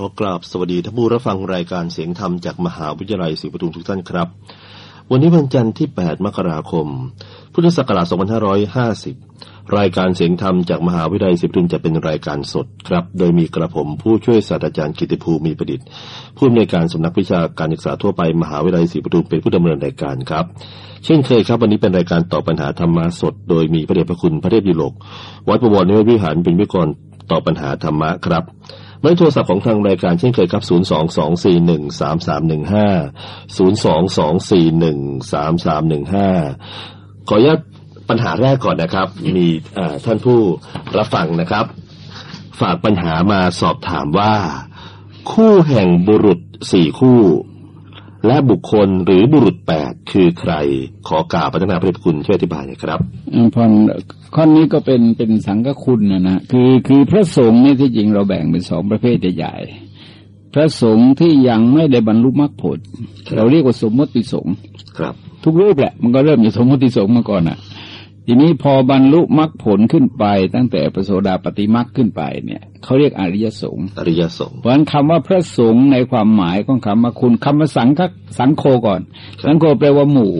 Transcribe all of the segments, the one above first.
ขอกราบสวัสดีท่านผู้รับฟังรายการเสียงธรรมจากมหาวิทยาลัยศรีปทุมทุกท่านครับ วันนี้วันจันทร์ที่ 8 มกราคม พุทธศักราช 2550 รายการเสียงธรรมจากมหาวิทยาลัยศรีปทุมจะเป็นรายการสดครับ โดยมีกระผมผู้ช่วยศาสตราจารย์กิติภูมิประดิษฐ์ผู้อำนวยการสำนักวิชาการศึกษาทั่วไปมหาวิทยาลัยศรีปทุมเป็นผู้ดำเนินรายการครับเช่นเคยครับวันนี้เป็นรายการตอบปัญหาธรรมะสด โดยมีพระเดชพระคุณพระเทพยุโรกวัดประวรนิเวศวิหารเป็นวิกรตอบปัญหาธรรมะครับ หมายเลขโทรศัพท์ของทางรายการเช่นเคยครับ 0 2 2 4 1 3 3 1 5 0 2 2 4 1 3 3 1 5 ขออนุญาตปัญหาแรกก่อนนะครับ มีอ่าท่านผู้รับฟังนะครับ ฝากปัญหามาสอบถามว่า คู่แห่งบุรุษสี่คู่ และบุคคลหรือบุรุษแปดคือใคร ขอกล่าวพัฒนาพระเดชพระคุณช่วยอธิบายหน่อยครับอ่าพรข้อนี้ก็เป็นเป็นสังฆคุณนะนะคือคือพระสงฆ์เนี่ยที่จริงเราแบ่งเป็นสองประเภทใหญ่ๆพระสงฆ์ที่ยังไม่ได้บรรลุมรรคผลครับเราเรียกว่าสมมติสงฆ์ครับ ทุกรูปแหละ มันก็เริ่มจากสมมติสงฆ์มาก่อนอะ ทีนี้พอบรรลุมรรคผลขึ้นไป ตั้งแต่ประโสดาปฏิมรรคขึ้นไปเนี่ยเขาเรียกอริยสงฆ์อริยสงฆ์เพราะฉะนั้นคำว่าพระสงฆ์ในความหมายของคำว่าคุณคำว่าสังฆสังโฆก่อน สังโฆแปลว่าหมู่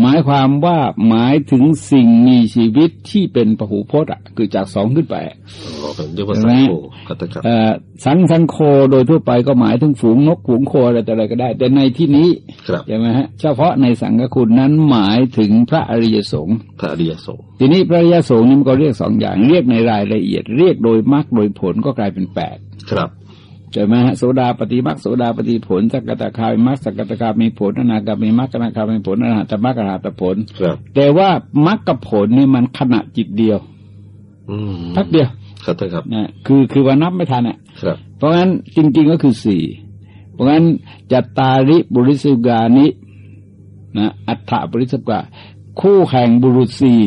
หมายความว่าหมายถึงสิ่งมีชีวิตที่เป็นปหูพจน์อะ คือจากสองขึ้นไปอ๋อเป็นเรียกว่าสังโฆครับท่านครับเอ่อสังสังโคโดยทั่วไปก็หมายถึงฝูงนกฝูงโคอะไรแต่อะไรก็ได้ แต่ในที่นี้ครับใช่ไหมฮะเฉพาะในสังฆคุณนั้นหมายถึงพระอริยสงฆ์พระอริยสงฆ์ทีนี้พระอริยสงฆ์นี่มันก็เรียกสองอย่าง เรียกในรายละเอียด เรียกโดยมรรคโดยผลก็กลายเป็นแปดครับ ใช่ไหมฮะโสดาปฏิมรรคโสดาปฏิผลสักกตาคามิมรรคสักกตาคามีผลอนาคามีมรรคอนาคามีผลอรหัตมรรคอรหัตผลครับแต่ว่ามรรคกับผลนี่มันขณะจิตเดียวอืมพักเดียวครับท่านครับนะคือคือว่านับไม่ทันอะครับ เพราะงั้นจริง ๆก็คือสี่เพราะงั้นจัตตาริบุริสุกานินะอัฏฐบุริสุกาคู่แข่งบุรุษสี่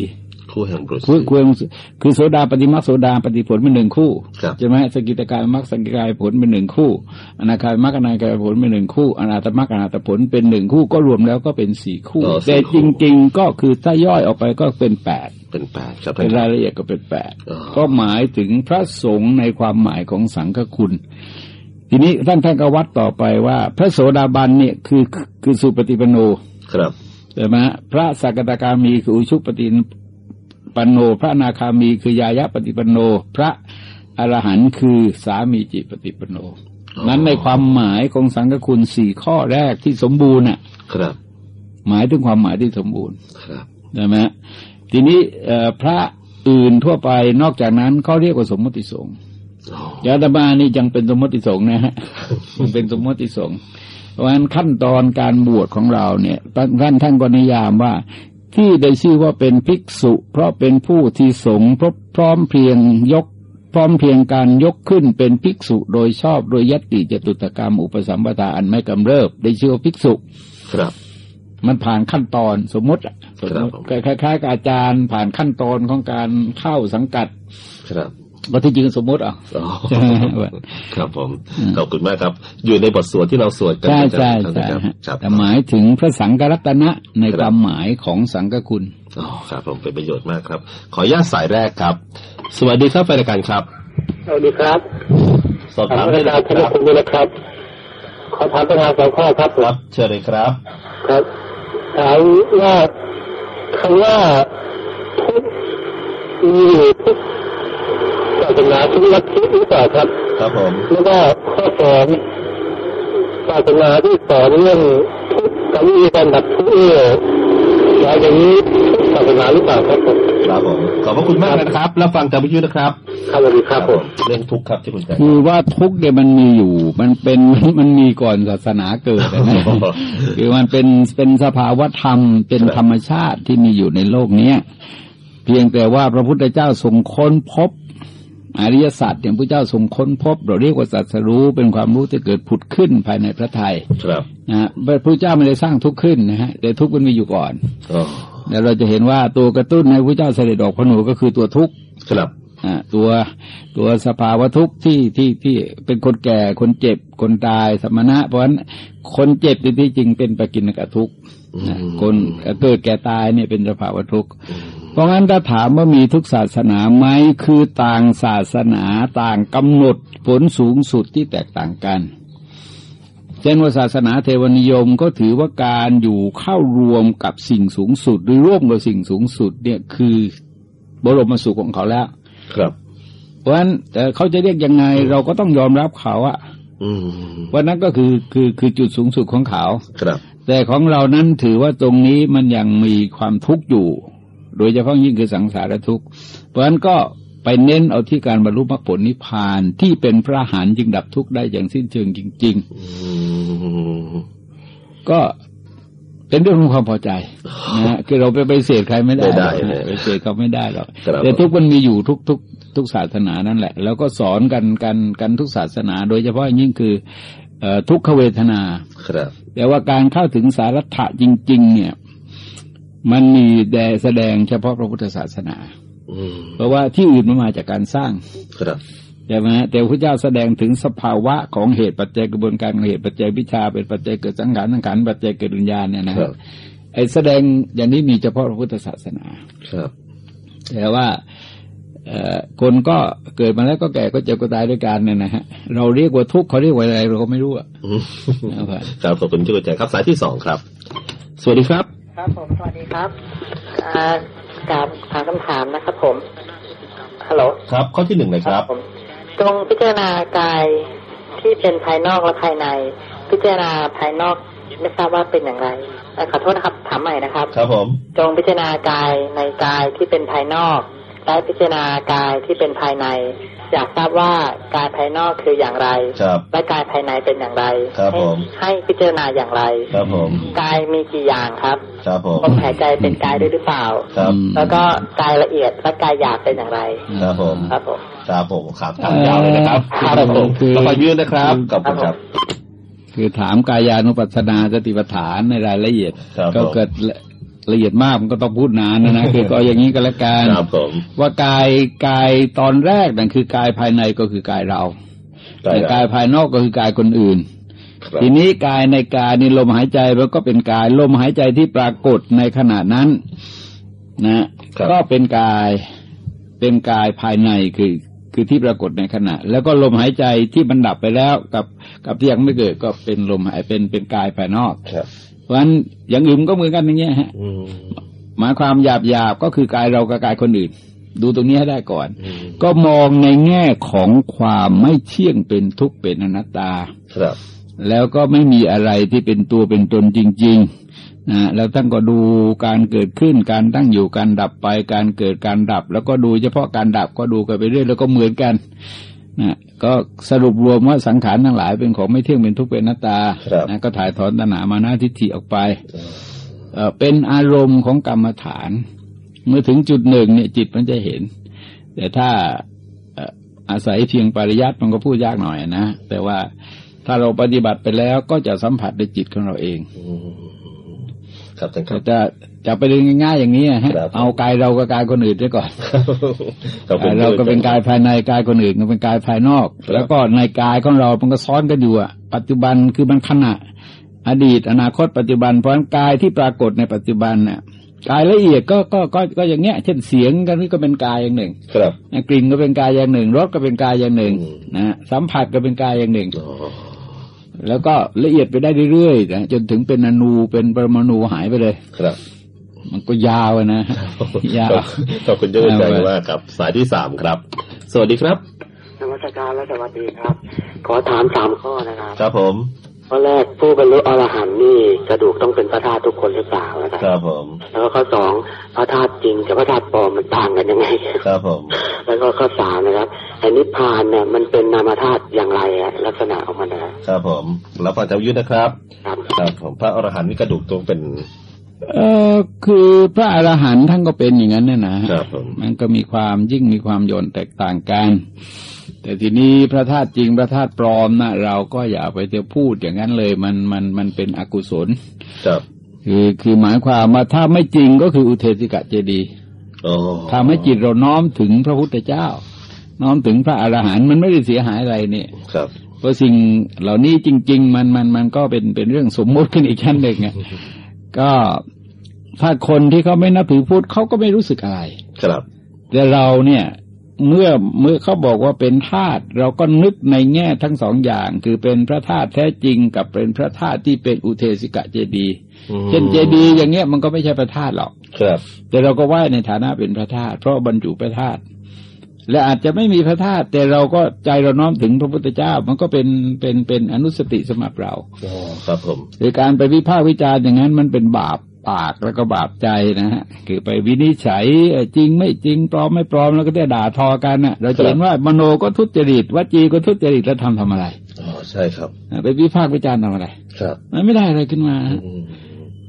คู่แห่งบุรุษคือคือคือโสดาปฏิมาโสดาปฏิผลเป็นหนึ่งคู่ครับใช่ไหมสกิตากายมรรคสกิตากายผลเป็นหนึ่งคู่อนาคายมรรคอนาคายผลเป็นหนึ่งคู่ อนาตมรรคอนาตผลเป็นหนึ่งคู่ก็รวมแล้วก็เป็นสี่คู่อ๋อแต่สี่จคู่ริง ๆ ก็คือถ้าย่อยออกไปก็เป็นแปดเป็นแปดครับท่าเป็นนครารับยละเอียดก็เป็นแปดอ๋อก็หมายถึงพระสงฆ์ในความหมายของสังฆคุณ ทีนี้ท่านท่านก็วัดต่อไปว่า พระโสดาบันเนี่ยคือคือสุปฏิปันโนครับใช่ไหมฮะพระสักตากามีคืออุชุปฏิ ปันโน พระอนาคามีคือยายะปฏิปันโน พระอรหันต์คือสามีจิปฏิปันโน นั้นในความหมายของสังฆคุณสี่ข้อแรกที่สมบูรณ์น่ะ ครับ หมายถึงความหมายที่สมบูรณ์ ครับใช่ไหมฮะทีนี้เอ่อพระอื่นทั่วไปนอกจากนั้นเขาเรียกว่าสมมติสงฆ์อ๋อยาตมานี่ยังเป็นสมมติสงฆ์นะฮะยังเป็นสมมติสงฆ์เพราะฉะนั้นขั้นตอนการบวชของเราเนี่ยท่านท่านก็นิยามว่า ที่ได้ชื่อว่าเป็นภิกษุ เพราะเป็นผู้ที่สงฆ์พร้อมพร้อมเพรียงยก พร้อมเพรียงการยกขึ้นเป็นภิกษุโดยชอบโดยยตติจตุตกรรมอุปสัมปทาอันไม่กำเริบ ได้ชื่อว่าภิกษุ ครับ มันผ่านขั้นตอนสมมติอะสมมติครับผมคล้ายๆกับอาจารย์ผ่านขั้นตอนของการเข้าสังกัด ครับ ว่าที่จริงสมมติอะอ๋อใช่ไหมว่าครับผมขอบคุณมากครับ อยู่ในบทสวดที่เราสวดกันใช่ประจำใช่ท่านใช่ครับฮะครับแต่หมายถึงพระสังฆรัตนะในครับความหมายของสังฆคุณอ๋อครับ ผมเป็นประโยชน์มากครับ ขออนุญาตสายแรกครับ สวัสดีครับแฟนรายการครับ สวัสดีครับ สอบถาถามมได้อาเลจารยย์คธนรับคุณด้วยนะครับ ขอถามปัญหาสองข้อครับครับ เชิญเลยครับ ครับถามว่าคำว่าทุกมีอยู่ทุก ศาสนาทุกลัทธิหรือเปล่าครับ ครับผมแล้วก็ข้อสองศาสนาที่สอนเรื่องทุกกับวิธีการดับทุกข์เนี่ยหมายอย่างนี้ทุกศาสนาหรือเปล่าครับผมครับผมขอบพระคุณมากนะครับ แล้วฟังจากวิทยุนะครับครับสวัสดีครับผมเรื่องทุกข์ครับที่คุณแจ้งคือว่าทุกข์เนี่ยมันมีอยู่ มันเป็นมันมีก่อนศาสนาเกิดอะนะอ๋อคือมันเป็นเป็นสภาวะธรรม เป็นครับธรรมชาติที่มีอยู่ในโลกเนี้ยเพียงแต่ว่าพระพุทธเจ้าทรงค้นพบ อริยสัจอย่างพระเจ้าทรงค้นพบ เราเรียกว่าสัจรู้เป็นความรู้ที่เกิดผุดขึ้นภายในพระไทยครับนะฮะพระพุทธเจ้าไม่ได้สร้างทุกข์ขึ้นนะฮะแต่ทุกข์มันมีอยู่ก่อนอ๋อแล้วเราจะเห็นว่าตัวกระตุ้นในพระเจ้าเสด็จออกพระหนูก็คือตัวทุกข์ครับอ่าตัวตัวสภาวะทุกข์ที่ที่ที่เป็นคนแก่คนเจ็บคนตายสมณะ เพราะฉะนั้นคนเจ็บที่จริงเป็นปกินกทุกข์นะคนเกิดแก่ตายเนี่ยเป็นสภาวะทุกข์อืม เพราะงั้นถ้าถามว่ามีทุกศาสนาไหมคือต่างศาสนาต่างกำหนดผลสูงสุดที่แตกต่างกัน เช่นว่าศาสนาเทวนิยมก็ถือว่าการอยู่เข้ารวมกับสิ่งสูงสุด หรือร่วมกับสิ่งสูงสุด เนี่ยคือบรมสุขของเขาแล้ว ครับ เพราะฉะนั้นแต่เขาจะเรียกยังไงเราก็ต้องยอมรับเขาอะอืมว่านั้นก็คือคือคือจุดสูงสุดของเขา ครับ แต่ของเรานั้นถือว่าตรงนี้มันยังมีความทุกข์อยู่ โดยเฉพาะยิ่งคือสังสารทุกข์ เพราะฉะนั้นก็ไปเน้นเอาที่การบรรลุมรรคผลนิพพานที่เป็นพระหานจึงดับทุกข์ได้อย่างสิ้นเชิงจริงอืมๆก็เป็นเรื่องของความพอใจนะฮะคือเราไปไปเสดใครไม่ได้ไม่ได้หรอกเลยไปเสดเขาไม่ได้หรอกครับแต่ทุกข์มันมีอยู่ทุกทุกทุกศาสนานั่นแหละ แล้วก็สอนกันกันกันทุกศาสนา โดยเฉพาะยิ่งคือเอ่อทุกขเวทนา ครับ แต่ว่าการเข้าถึงสารัตถะจริง ๆ เนี่ย มันมีแต่แสดงเฉพาะพระพุทธศาสนาอืมเพราะว่าที่อื่นมันมาจากการสร้างครับใช่ไหมฮะแต่พระเจ้าแสดงถึงสภาวะของเหตุปัจจัยกระบวนการของเหตุปัจจัยวิชาเป็นปัจจัยเกิดสังขารสังขารปัจจัยเกิดวิญญาณเนี่ยนะฮะไอ้แสดงอย่างนี้มีเฉพาะพระพุทธศาสนา ครับ แต่ว่าเอ่อคนก็เกิดมาแล้วก็แก่ก็เจ็บก็ตายด้วยกันเนี่ยนะฮะเราเรียกว่าทุกข์เขาเรียกว่าอะไรเราก็ไม่รู้อะอืมนะครับครับขอบคุณที่เข้าใจครับสายที่สองครับ สวัสดีครับ ครับผมสวัสดีครับอ่ากราบถามคำถามนะครับ ผมฮัลโหลครับ ข้อที่หนึ่งเลยครับผมจงพิจารณากายที่เป็นภายนอกและภายใน พิจารณาภายนอกไม่ทราบว่าเป็นอย่างไรเอ่อขอโทษนะครับถามใหม่นะครับ ครับผม จงพิจารณากายในกายที่เป็นภายนอก และพิจารณากายที่เป็นภายใน อยากทราบว่ากายภายนอกคืออย่างไรครับและกายภายในเป็นอย่างไรครับให้ผมให้พิจารณาอย่างไรครับผมกายมีกี่อย่างครับครับผมลมหายใจเป็นกายด้วยหรือเปล่าครับแล้วก็กายละเอียดและกายหยาบเป็นอย่างไรครับผมครับผมครับผมครับถามยาวเลยนะครับครับผมคือเราไปยื่นนะครับขอบคุณครับคือถามกายานุปัสสนาสติปัฏฐานในรายละเอียดครับก็ผมเกิด ละละเอียดมากมันก็ต้องพูดนานนะนะคือก็อย่างนี้ก็แล้วกันครับผมว่ากายกายตอนแรกนั่นคือกายภายในก็คือกายเราแต่กายภายนอกก็คือกายคนอื่นครับทีนี้กายในกายนี่ลมหายใจมันก็เป็นกายลมหายใจที่ปรากฏในขณะนั้น นะครับก็เป็นกายเป็นกายภายในคือคือที่ปรากฏในขณะ แล้วก็ลมหายใจที่มันดับไปแล้วกับกับที่ยังไม่เกิดก็เป็นลมหายเป็นเป็นกายภายนอกครับ เพราะฉะนั้นอย่างอื่นก็เหมือนกันอย่างเงี้ยฮะอืมหมายความหยาบหยาบๆก็คือกายเรากับกายคนอื่น ดูตรงนี้ให้ได้ก่อนอืมก็มองในแง่ของความไม่เที่ยงเป็นทุกข์เป็นอนัตตา ครับ แล้วก็ไม่มีอะไรที่เป็นตัวเป็นตนจริง ๆนะแล้วท่านก็ดูการเกิดขึ้นการตั้งอยู่การดับไปการเกิดการดับ แล้วก็ดูเฉพาะการดับก็ดูกันไปเรื่อยแล้วก็เหมือนกันนะ ก็สรุปรวมว่าสังขารทั้งหลายเป็นของไม่เที่ยงเป็นทุกข์เป็นอนัตตาครับนะก็ถ่ายถอนตัณหามานาทิฏฐิออกไปเอ่อเป็นอารมณ์ของกรรมฐาน เมื่อถึงจุดหนึ่งเนี่ยจิตมันจะเห็น แต่ถ้าเอ่ออาศัยเพียงปริยัติมันก็พูดยากหน่อยนะแต่ว่าถ้าเราปฏิบัติไปแล้วก็จะสัมผัสด้วยจิตของเราเองอืมครับท่านคก็รับ จะจะไปเรียนง่ายๆอย่างนี้ฮะครับเอากายเรากับกายคนอื่นไว้ก่อนขอบคุณกายเราก็เป็นกายภายในกายคนอื่นก็เป็นกายภายนอกครับแล้วก็ในกายของเรา มันก็ซ้อนกันอยู่อะปัจจุบันคือมันขณะ อดีต อนาคต ปัจจุบัน เพราะฉะนั้นกายที่ปรากฏในปัจจุบันน่ะกายละเอียดก็ก็ก็ก็อย่างเงี้ย เช่นเสียงกันนี่ก็เป็นกายอย่างหนึ่ง ครับกลิ่นก็เป็นกายอย่างหนึ่งรสก็เป็นกายอย่างหนึ่งอืมนะสัมผัสก็เป็นกายอย่างหนึ่งอ๋อแล้วก็ละเอียดไปได้เรื่อยๆนะจนถึงเป็นอนูเป็นปรมาณูหายไปเลย ครับ มันก็ยาวอะนะยาวขอบคุณเจ้าใจมากครับ สายที่สามครับ สวัสดีครับนมัสการและสวัสดีครับ ขอถามสามข้อนะครับ ครับผมข้อแรกผู้บรรลุอรหันต์นี่กระดูกต้องเป็นพระธาตุทุกคนหรือเปล่านะครับครับผม แล้วก็ข้อสองพระธาตุจริงกับพระธาตุปลอมมันต่างกันยังไงครับผม แล้วก็ข้อสามนะครับไอ้นิพพานเนี่ยมันเป็นนามธาตุอย่างไรอะลักษณะของมันนะครับครับผมรับฟังจากยุทธนะครับครับ ครับผมพระอรหันต์นี่กระดูกตรงเป็น เออคือพระอรหันต์ท่านก็เป็นอย่างนั้นเนี่ยนะครับผมมันก็มีความยิ่งมีความโยนแตกต่างกัน แต่ทีนี้พระธาตุจริงพระธาตุปลอมนะเราก็อย่าไปเที่ยวพูดอย่างนั้นเลย มันมันมันเป็นอกุศลครับคือคือหมายความว่าถ้าไม่จริงก็คืออุเทสิกะเจดีย์โอ้ทำให้จิตเราน้อมถึงพระพุทธเจ้า น้อมถึงพระอรหันต์มันไม่ได้เสียหายอะไรเนี่ยครับเพราะสิ่งเหล่านี้จริง ๆ มันมันมันก็เป็นเป็นเรื่องสมมุติขึ้นอีกชั้นหนึ่งไง ก็ถ้าคนที่เขาไม่นับถือพุทธเขาก็ไม่รู้สึกอะไร ครับ แต่เราเนี่ยเมื่อเมื่อเขาบอกว่าเป็นธาตุเราก็นึกในแง่ทั้งสองอย่าง คือเป็นพระธาตุแท้จริงกับเป็นพระธาตุที่เป็นอุเทสิกะเจดีย์อืมเช่นเจดีย์อย่างเงี้ยมันก็ไม่ใช่พระธาตุหรอกครับ แต่เราก็ไหว้ในฐานะเป็นพระธาตุเพราะบรรจุพระธาตุ และอาจจะไม่มีพระธาตุแต่เราก็ใจเราน้อมถึงพระพุทธเจ้า มันก็เป็นเป็นเป็นอนุสติสำหรับเราอ๋อครับผมหรือการไปวิพากษ์วิจารณ์อย่างนั้นมันเป็นบาปปากแล้วก็บาปใจนะฮะคือไปวินิจฉัยเอ่อจริงไม่จริงปลอมไม่ปลอมแล้วก็ได้ด่าทอกันน่ะ เราจะเห็นว่ามโนก็ทุจริตวจีก็ทุจริตแล้วทำทำอะไรอ๋อใช่ครับอะไปวิพากษ์วิจารณ์ทำอะไร ครับ มันไม่ได้อะไรขึ้นมาฮะอืม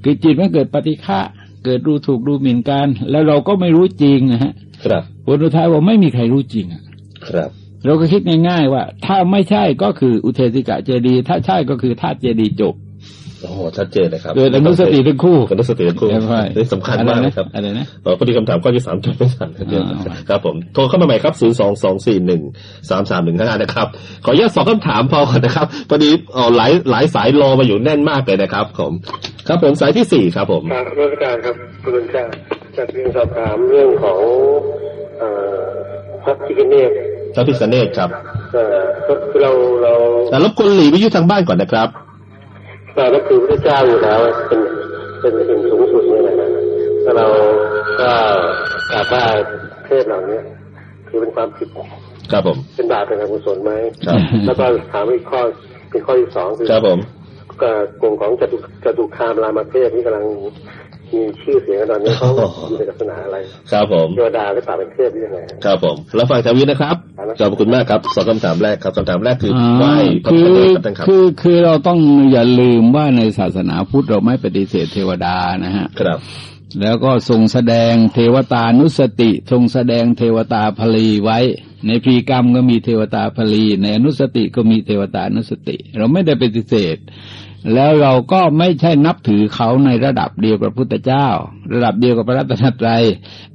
คือจิตมันเกิดปฏิฆะ เกิดดูถูกดูหมิ่นกัน แล้วเราก็ไม่รู้จริงนะฮะ ครับผลสุดท้ายว่าไม่มีใครรู้จริงอะครับ เราก็คิดง่ายๆว่า ถ้าไม่ใช่ก็คืออุเทสิกะเจดีย์ถ้าใช่ก็คือธาตุเจดีย์จบโอ้โหชัดเจนเลยครับเกิดอนุสติทั้งคู่อนุสติทั้งคู่ใช่นี่สำคัญมากนะครับอะไรนะเออพอดีคำถามข้อที่สามจบไม่ทันครับอ่าครับผมโทรเข้ามาใหม่ครับศูนย์สองสองสี่หนึ่งสามสามหนึ่งห้านะครับ ขออนุญาตสองคำถามพอก่อนนะครับพอดีเออหลายหลายสายรอมาอยู่แน่นมากเลยนะครับผม ครับผมสายที่สี่ครับผมครับรัชการครับคุณลุงจ้าจากเรียนสอบถามเรื่องของเอ่อพระพิฆเนศพระพิษเนศครับเอ่อก็คือเราเราแต่รบกวนหลีวิทยุทางบ้านก่อนนะครับเราก็คือพระเจ้าอยู่แล้วเป็นเป็นสิ่งสูงสุดเนี่ยนะแล้วเราก็กราบไหว้เทพเหล่านี้คือเป็นความผิดครับผม เป็นบาปเป็นอกุศลไหมครับ แล้วก็ถามอีกข้อเป็นข้อที่สองคือครับผม ก็กลุ่มของจตุจตุคามรามเทพนี่กำลังมีชื่อเสียงกันตอนนี้เขาอยู่ในลักษณะอะไร ครับผมเทวดาหรือเปล่าเป็นเทพหรือยังไงครับผมแล้วฟังทางวิทย์นะครับขอบคุณมากครับสองคำถามแรกครับคำถามแรกคือไหว้พระคืพิอฆเนศครับท่านครับคือคือเราต้องอย่าลืมว่าในศาสนาพุทธเราไม่ปฏิเสธเทวดานะฮะครับ แล้วก็ทรงแสดงเทวตานุสติ ทรงแสดงเทวตาพลีไว้ ในพรีกรรมก็มีเทวตาพลีในอนุสติก็มีเทวตานุสติ เราไม่ได้ปฏิเสธ แล้วเราก็ไม่ใช่นับถือเขาในระดับเดียวกับพระพุทธเจ้า ระดับเดียวกับพระรัตนตรัย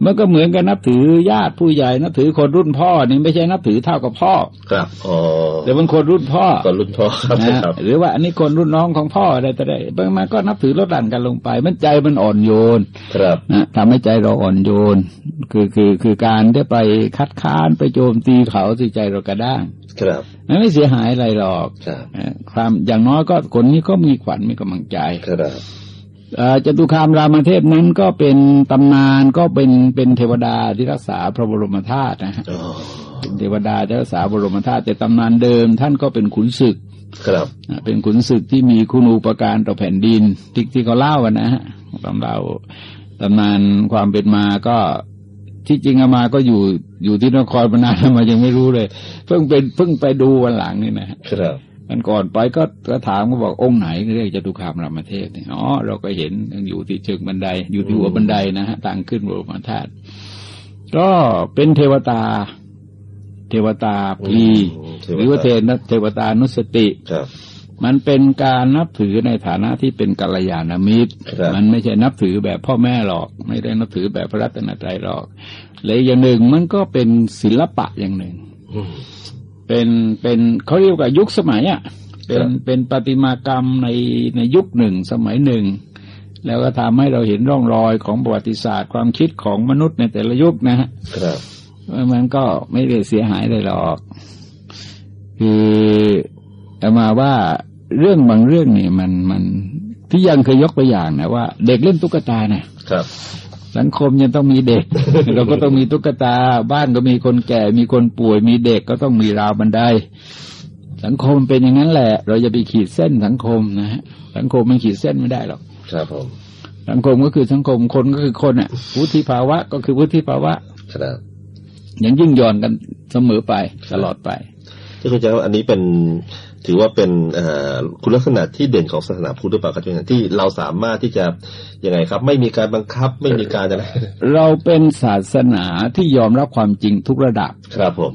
มันก็เหมือนกันนับถือญาติผู้ใหญ่นับถือคนรุ่นพ่อนี่ไม่ใช่นับถือเท่ากับพ่อ ครับอ๋อแต่มันคนรุ่นพ่อก่อนรุ่นพ่อครับนะครับหรือว่าอันนี้คนรุ่นน้องของพ่ออะไรต่ออะไรบางมันก็นับถือลดหลั่นกันลงไป มันใจมันอ่อนโยน ครับนะทำให้ใจเราอ่อนโยน คือคือคือการที่ไปคัดค้านไปโจมตีเขาสิใจเรากระด้างครับมันไม่เสียหายอะไรหรอกครับนะความอย่างน้อยก็คนนี้ก็มีขวัญมีกำลังใจครับเอ่อจตุคามรามเทพนั้นก็เป็นตำนานก็เป็นเป็นเทวดาที่รักษาพระบรมธาตุนะฮะอ๋อเป็นเทวดาที่รักษาบรมธาตุแต่ตำนานเดิม ท่านก็เป็นขุนศึกครับอะเป็นขุนศึกที่มีคุณูปการต่อแผ่นดินที่ที่เขาเล่ากันนะฮะตำเราตำนานความเป็นมาก็ที่จริงอามาก็อยู่อยู่ที่นครมานานแล้วมายังไม่รู้เลย เพิ่งเป็นเพิ่งไปดูวันหลังนี่นะฮะครับ มันก่อนไปก็ก็ถามก็บอกองค์ไหนเรียกจตุคามรามเทพเนี่ยอ๋อเราก็เห็นอยู่ที่เชิงบันได อยู่ที่หัวบันไดนะฮะต่างขึ้นบรมธาตุก็เป็นเทวตา เทวตาพลีอืมหรือว่าเทนเทวตานุสติครับมันเป็นการนับถือในฐานะที่เป็นกัลยาณมิตรครับมันไม่ใช่นับถือแบบพ่อแม่หรอก ไม่ได้นับถือแบบพระรัตนตรัยหรอกและอีกอย่างหนึ่งมันก็เป็นศิลปะอย่างหนึ่งอืม เป็นเป็นเขาเรียกว่ายุคสมัยอะเป็นครับเป็นประติมากรรมในในยุคหนึ่งสมัยหนึ่ง แล้วก็ทำให้เราเห็นร่องรอยของประวัติศาสตร์ความคิดของมนุษย์ในแต่ละยุคนะฮะครับมันก็ไม่ได้เสียหายอะไรหรอกคือเอามาว่าเรื่องบางเรื่องนี่มันมันที่ยังเคยยกตัวอย่างนะว่า เด็กเล่นตุ๊กตาเนี่ยครับ สังคมยังต้องมีเด็ก เราก็ต้องมีตุ๊กตา บ้านก็มีคนแก่ มีคนป่วย มีเด็กก็ต้องมีราวบันได สังคมเป็นอย่างนั้นแหละ เราจะไปขีดเส้นสังคมนะฮะสังคมมันขีดเส้นไม่ได้หรอกครับผมสังคมก็คือสังคมคนก็คือคนอะวุฒิภาวะก็คือวุฒิภาวะครับยังยิ่งย่อนกันเสมอไปตลอดไปที่คุณจะว่าอันนี้เป็น ถือว่าเป็นเอ่อคุณลักษณะที่เด่นของศาสนาพุทธหรือเปล่าครับที่เราสามารถที่จะยังไงครับ ไม่มีการบังคับไม่มีการอะไรเราเป็นศาสนาที่ยอมรับความจริงทุกระดับครับผม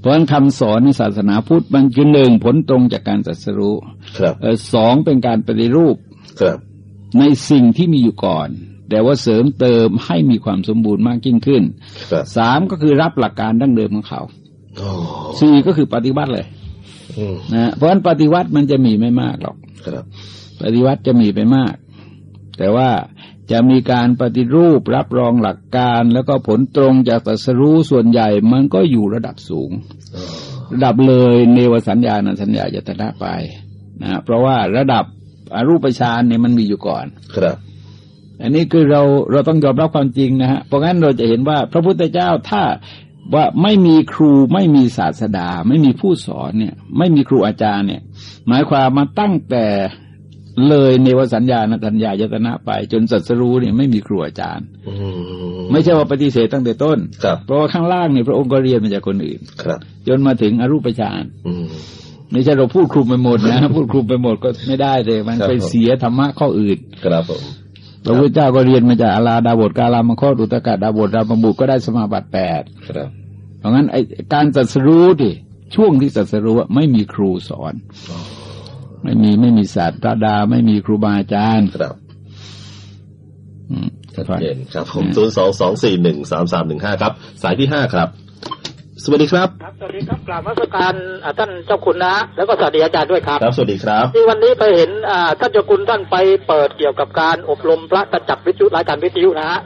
เพราะฉะนั้นคำสอนในศาสนาพุทธมันคือหนึ่งผลตรงจากการตรัสรู้ครับเอ่อสองเป็นการปฏิรูปครับในสิ่งที่มีอยู่ก่อน แต่ว่าเสริมเติมให้มีความสมบูรณ์มากยิ่งขึ้นครับสามก็คือรับหลักการดั้งเดิมของเขาโอ้สี่ก็คือปฏิบัติเลยอืม นะเพราะฉะนั้นปฏิวัติมันจะมีไม่มากหรอกครับปฏิวัติจะมีไปมาก แต่ว่าจะมีการปฏิรูปรับรองหลักการแล้วก็ผลตรงจากตรัสรู้ส่วนใหญ่มันก็อยู่ระดับสูง ระดับเลยเนวสัญญาณสัญญายตนะไปนะเพราะว่าระดับอรูปฌานเนี่ยมันมีอยู่ก่อน ครับ อันนี้คือเราเราต้องยอมรับความจริงนะฮะเพราะงั้นเราจะเห็นว่าพระพุทธเจ้าถ้า ว่าไม่มีครูไม่มีศาสดา ไม่มีผู้สอนเนี่ย ไม่มีครูอาจารย์เนี่ย หมายความมาตั้งแต่เลยเนวสัญญาณสัญญายตนะไป จนสัสรู้เนี่ยไม่มีครูอาจารย์อืมไม่ใช่ว่าปฏิเสธตั้งแต่ต้นครับเพราะว่าข้างล่างเนี่ยพระองค์ก็เรียนมาจากคนอื่นครับจนมาถึงอรูปฌานอืมไม่ใช่เราพูดคลุมไปหมดนะพูดคลุมไปหมดก็ไม่ได้เลย มันครับไปเสียธรรมะข้ออื่นครับผม พระพุทธเจ้าก็เรียนมาจากอาลาดาบทกาลามโคตอุตกาดาบทรามบุตรก็ได้สมาบัติแปดครับเพราะงั้นไอการตรัสรู้ดิช่วงที่ตรัสรู้อะไม่มีครูสอน ไม่มีไม่มีศาสตราดา ไม่มีครูบาอาจารย์ครับอืมชัดเจนครับผมศูนย์สองสองสี่หนึ่งสามสามหนึ่งห้าครับ สายที่ห้าครับ สวัสดีครับครับ สวัสดีครับกราบนมัสการอ่าท่านเจ้าคุณนะ แล้วก็สวัสดีอาจารย์ด้วยครับ ครับ สวัสดีครับ ที่วันนี้ไปเห็นอ่าท่านเจ้าคุณท่านไปเปิดเกี่ยวกับการอบรมพระประจักษ์วิทยุรายการวิทยุนะฮะ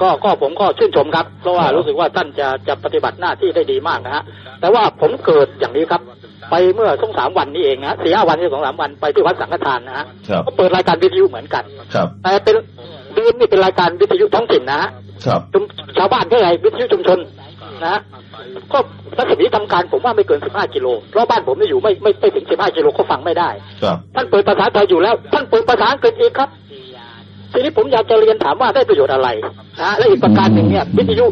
ก็ก็ผมก็ชื่นชมครับ เพราะว่ารู้สึกว่าท่านจะจะปฏิบัติหน้าที่ได้ดีมากนะฮะ แต่ว่าผมเกิดอย่างนี้ครับ ไปเมื่อสองสามวันนี้เองนะสี่ห้าวันที่สองสามวันไปที่วัดสังฆทานนะฮะครับก็เปิดรายการวิทยุเหมือนกันครับแต่เป็นเดิมนี่เป็นรายการวิทยุท้องถิ่นนะฮะครับชุมชาวบ้านก็ไงวิทยุชุมชน นะฮะก็รัศมีทำการผมว่าไม่เกิน15กิโลเพราะบ้านผมเนี่ยอยู่ไม่ไม่ไม่ถึง15กิโลก็ฟังไม่ได้ครับท่านเปิดภาษาไทยอยู่แล้ว ท่านเปิดภาษาอังกฤษอีกครับ ทีนี้ผมอยากจะเรียนถามว่าได้ประโยชน์อะไรนะและอีกประการหนึ่งเนี่ยวิทยุ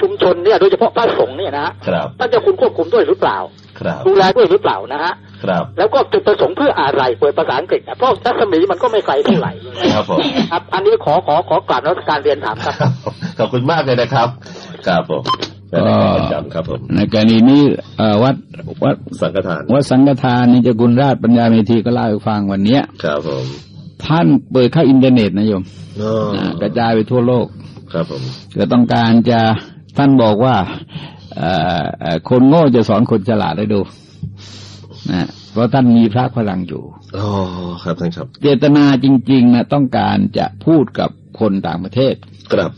ชุมชนเนี่ยโดยเฉพาะพระสงฆ์เนี่ยนะฮะครับท่านเจะคุณควบคุมด้วยหรือเปล่าครับดูแลด้วยหรือเปล่านะฮะครับแล้วก็จุดประสงค์เพื่ออะไรเปิดภาษาอังกฤษนะเพราะรัศมีมันก็ไม่ไกลเท่าไหร่ครับผมครับ อันนี้ขอขอขอกราบนมัสการเรียนถามครับขอบคุณมากเลยนะครับครับผม เป็นรายการประจำครับผมในกรณีนี้เอ่อวัดวัดสังฆทาน วัดสังฆทานนี่เจะกุลราชปัญญาเมธีก็เล่าให้ฟังวันเนี้ยครับผมท่านเปิดเข้าอินเทอร์เน็ตนะโยมอ๋อนะกระจายไปทั่วโลก ครับผมก็ต้องการจะท่านบอกว่าเอ่อเอ่อคนโง่จะสอนคนฉลาดได้ดูนะเพราะท่านมีพระพลังอยู่อ๋อครับท่านครับ เจตนาจริง ๆนะต้องการจะพูดกับคนต่างประเทศ ครับ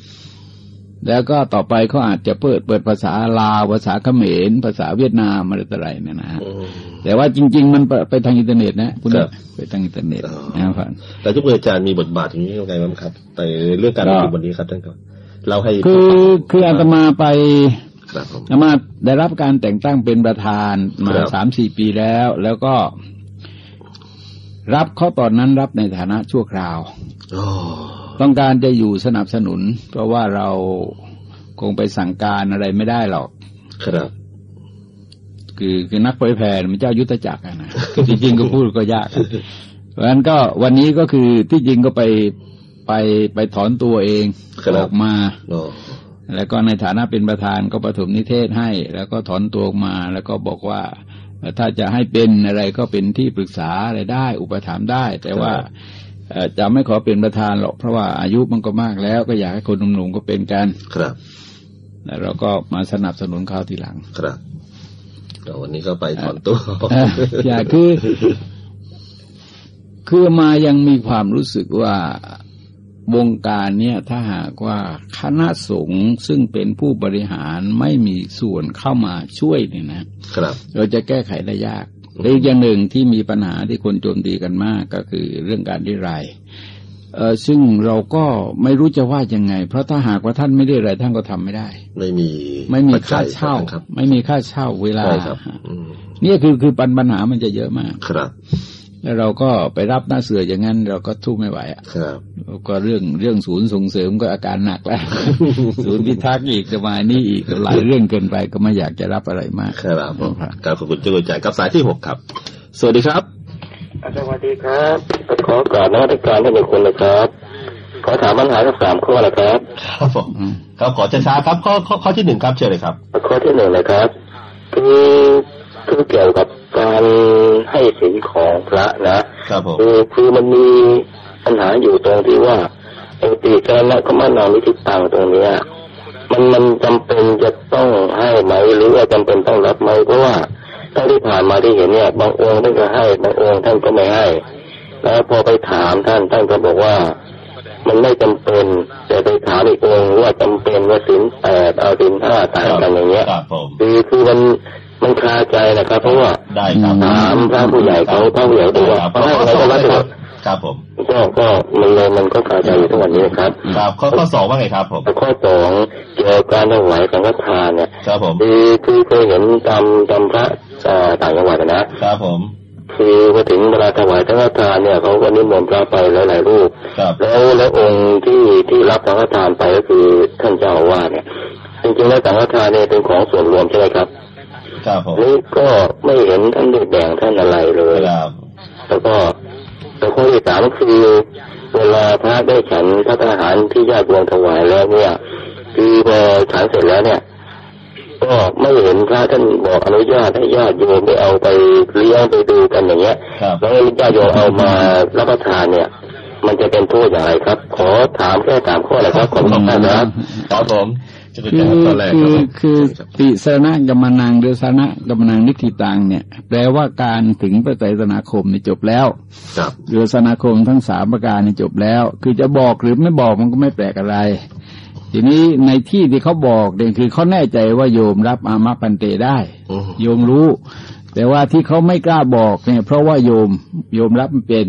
แล้วก็ต่อไปเขาอาจจะเปิดเปิดภาษาลาวภาษาเขมร ภาษาเวียดนามอะไรต่ออะไรเนี่ยนะฮะอืมแต่ว่าจริง ๆ มันไปไปทางอินเทอร์เน็ตนะคุณครับไปทางอินเทอร์เน็ตอ๋อนะครับแต่ทุกอาจารย์มีบทบาทอย่างนี้ยังไงบ้างครับในเรื่องการประชุมวันนี้ครับท่านครับเราให้คือคืออาตมาไปครับผมอาตมาได้รับการแต่งตั้งเป็นประธานมาครับสามสี่ปีแล้ว แล้วก็ รับเขาตอนนั้นรับในฐานะชั่วคราวอ๋อ ต้องการจะอยู่สนับสนุน เพราะว่าเราคงไปสั่งการอะไรไม่ได้หรอก ครับ คือคือนักเผยแผ่มันเจ้ายุทธจักรอะนะคือจริงๆก็พูดก็ยาก เพราะฉะนั้นก็วันนี้ก็คือที่จริงก็ไปไปไปถอนตัวเองครับออกมาอ๋อแล้วก็ในฐานะเป็นประธานก็ประถมนิเทศให้ แล้วก็ถอนตัวออกมาแล้วก็บอกว่าเอ่อถ้าจะให้เป็นอะไรก็เป็นที่ปรึกษาอะไรได้ อุปถัมภ์ได้ แต่ว่าเอ่อ จะไม่ขอเป็นประธานหรอกเพราะว่าอายุมันก็มากแล้ว ก็อยากให้คนหนุ่มๆก็เป็นกันครับแล้วเราก็มาสนับสนุนเขาทีหลัง ครับเดี๋ยววันนี้ก็ไปถอนตัวเอ่ออย่าคือคือมายังมีความรู้สึกว่าวงการเนี่ยถ้าหากว่าคณะสงฆ์ซึ่งเป็นผู้บริหารไม่มีส่วนเข้ามาช่วยเนี่ยนะ ครับ เราจะแก้ไขได้ยาก อืมและอีกอย่างหนึ่งที่มีปัญหาที่คนโจมตีกันมากก็คือเรื่องการดิไรายเออซึ่งเราก็ไม่รู้จะว่ายังไง เพราะถ้าหากว่าท่านไม่ได้ไรายท่านก็ทำไม่ได้ ไม่มีไม่มีปัจจัค่ายเช่าครับไม่มีค่าเช่าเวลาใช่ครับอืมเนี่ยคือคือปัญปัญหามันจะเยอะมากครับ แล้วเราก็ไปรับหน้าเสืออย่างนั้น เราก็ทุกไม่ไหวอะครับแล้วก็เรื่องเรื่องศูนย์ส่งเสริมก็อาการหนักแล้ว ศูนย์พิทักษ์อีกจะมานี่อีกหลายเรื่องเกินไปก็ไม่อยากจะรับอะไรมากครับผมครับครับขอบคุณเจ้าอาจารย์ครับสายที่หกครับ สวัสดีครับ สวัสดีครับ ขอกราบนมัสการท่านเป็นคนนะครับขอถามปัญหาสักสามข้อนะครับครับผมอืมครับขอช้าๆครับข้อข้อข้อที่หนึ่งครับเชิญเลยครับ ข้อที่หนึ่งนะครับคือ คือเกี่ยวกับการให้สินของพระนะครับผมคือคือมันมีปัญหาอยู่ตรงที่ว่าไอ้ตีการและก็มานามิทิตังตรงเนี้ยมันมันจำเป็นจะต้องให้ไหมหรือว่าจำเป็นต้องรับไหมเพราะว่าถ้าที่ผ่านมาที่เห็นเนี่ย บางองค์ท่านก็ให้บางองค์ท่านก็ไม่ให้ แล้วพอไปถามท่านท่านก็บอกว่า มันไม่จำเป็นแต่ไปถามอีกองค์ว่าจำเป็นว่าสินแปดเอาสินห้าต่างกันอย่างเงี้ยครับผมคือคือมัน มันคาใจนะครับ เพราะว่าได้ครับถามพระผู้ใหญ่เขาพระผู้ใหญ่บอกว่าครับเขาให้ข้อเราสองก็เลรับยครับครับผมก็ก็มันเลยมันก็คาใจอยู่ทุกวันนี้ครับ ครับข้อข้อสองว่าไงครับผมข้อสองเกี่ยวกับการถวายสังฆทานเนี่ยครับผมคือคือเคยเห็นตามตามพระเอ่อต่างจังหวัดนะครับผมคือพอถึงเวลาถวายสังฆทานเนี่ยเขาก็นิมนต์พระไปหลายๆรูปครับแล้วแล้วองค์ที่ที่รับสังฆทานไปก็คือท่านเจ้าอาวาสเนี่ยจริงๆแล้วสังฆทานเนี่ยเป็นของส่วนรวมใช่ไหมครับ ครับผมนี่ก็ไม่เห็นท่านได้แบ่งท่านอะไรเลยครับแล้วก็แล้วข้อที่สามก็คือเวลาพระได้ฉันพระทหารที่ญาติโยมถวายแล้วเนี่ยคือพอฉันเสร็จแล้วเนี่ย ก็ไม่เห็นพระท่านบอกอนุญาตให้ญาติโยมได้เอาไปเลี้ยงไปดูกันอย่างเงี้ยครับแล้วญาติโยมเอามารับประทานเนี่ย มันจะเป็นโทษอย่างไรครับ ขอถามแค่สามข้อเลยครับขอบคุณท่านนะครับครับผมจะเป็น คือข้อแรกคืครับอผมคือติสรณกรรมนังหรือสรณกรรมนังนิธิตังเนี่ย แปลว่าการถึงพระไตรสนาคมเนี่ยจบแล้วครับหรือสนาคมทั้งสามประการเนี่ยจบแล้ว คือจะบอกหรือไม่บอกมันก็ไม่แปลกอะไร ทีนี้ในที่ที่เขาบอกเนี่ยคือเขาแน่ใจว่าโยมรับอามาปันเตได้อืมโยมรู้ แต่ว่าที่เขาไม่กล้าบอกเนี่ย เพราะว่าโยมโยมรับไม่เป็น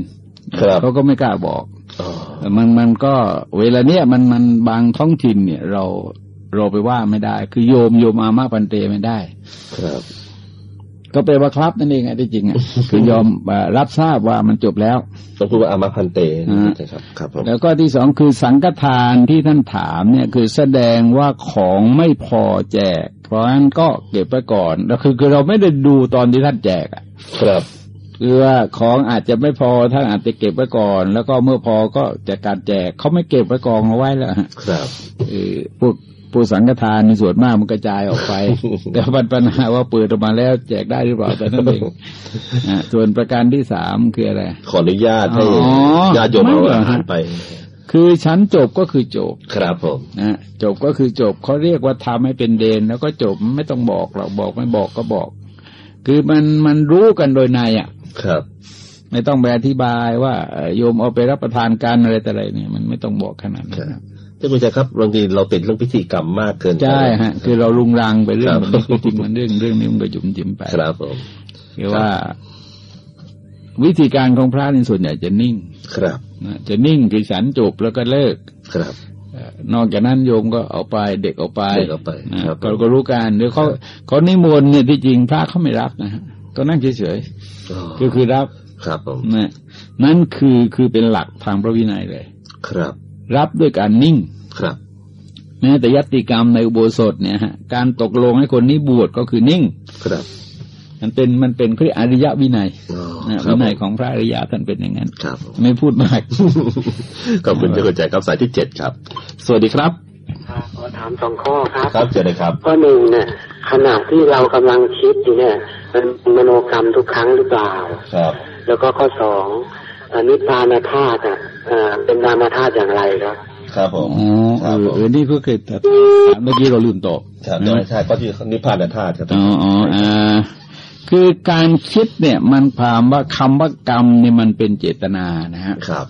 ครับเขาก็ไม่กล้าบอกอ๋อแต่มันมันก็เวลาเนี้ยมันมันบางท้องถิ่นเนี่ย เรา เราไปว่าไม่ได้ คือโยมโยมอามาปันเตไม่ได้ ครับ ก็แปลว่าครับนั่นเองไงที่จริงอะคือยอมอ่ารับทราบว่ามันจบแล้วต้องพูดว่าอามาพันเตอ่าใช่ครับ ครับผมแล้วก็ที่สองคือสังฆทานที่ท่านถามเนี่ยคือแสดงว่าของไม่พอแจก เพราะฉะนั้นก็เก็บไปก่อนแล้วคือคือเราไม่ได้ดูตอนที่ท่านแจกอะ ครับคือว่าของอาจจะไม่พอท่านอาจจะเก็บไว้ก่อน แล้วก็เมื่อพอก็จะการแจกเขาไม่เก็บไว้กองเอาไว้แล้วฮะครับเออพวก ผู้สังฆทานในส่วนมากมันกระจายออกไป แต่ปัญหาว่าเปิดออกมาแล้วแจกได้หรือเปล่าแต่นั่นเองอะส่วนประการที่สามคืออะไร ขออนุญาตให้อ๋อญาติโยมไม่เอาเหรออาหารฮะไป คือชั้นจบก็คือจบ ครับผมนะจบก็คือจบเขาเรียกว่าทำให้เป็นเดน แล้วก็จบไม่ต้องบอกหรอกบอกไม่บอกก็บอก คือมันมันรู้กันโดยในอะ ครับไม่ต้องไปอธิบายว่าเอ่อโยมเอาไปรับประทานกันอะไรแต่อะไรเนี่ย มันไม่ต้องบอกขนาดนั้นครับ ท่านผู้ชมครับบางทีเราติดเรื่องพิธีกรรมมากเกินไปใช่ฮะ คือเราลุงรังไปเรื่องครับแบบนี้จริงๆมันเรื่องเรื่องนี้มันก็จุ่มจิ้มไปครับผมคือว่า วิธีการของพระในส่วนใหญ่จะนิ่ง ครับนะจะนิ่งคือฉันจบแล้วก็เลิกครับเอ่อนอกจากนั้นโยมก็เอาไปเด็กเอาไปเด็กเอาไปนะครับก็ก็รู้กันหรือเขาเขานิมนต์เนี่ยที่จริงพระเขาไม่รับนะฮะก็นั่งเฉยอ๋อๆก็คือรับครับผมนะนั่นคือคือเป็นหลักทางพระวินัยเลย ครับ รับด้วยการนิ่ง ครับแม้แต่ยตติกรรมในอุโบสถเนี่ยฮะการตกลงให้คนนี้บวชก็คือนิ่ง ครับ มันเป็นมันเป็นคืออริยวินัยอ๋อนะครัวิบนัยของพระอริยะท่านเป็นอย่างนั้นครับผมไม่พูดมากขอบคุณเจ้าคุณใจครับสายที่เจ็ดครับ สวัสดีครับขอถามสองข้อครับครับเจอเลยครับข้อหนึ่งเนี่ยขณะที่เรากำลังคิดอยู่เนี่ยเป็นมโนกรรมทุกครั้งหรือเปล่า ครับ แล้วก็ข้อสองอ นิพพานธาตุอะเอ่อเป็นนามธาตุอย่างไรครับครับผมอ๋อครับเอผอมเออนี่ก็คือเมื่อกี้เราลืมตอบครับเดี๋ยวให้ใช่ก็ที่นิพพานธาตุครับอ๋ออ๋ออ่าคือการคิดเนี่ยมันความว่าคำว่ากรรมเนี่ยมันเป็นเจตนานะฮะครับ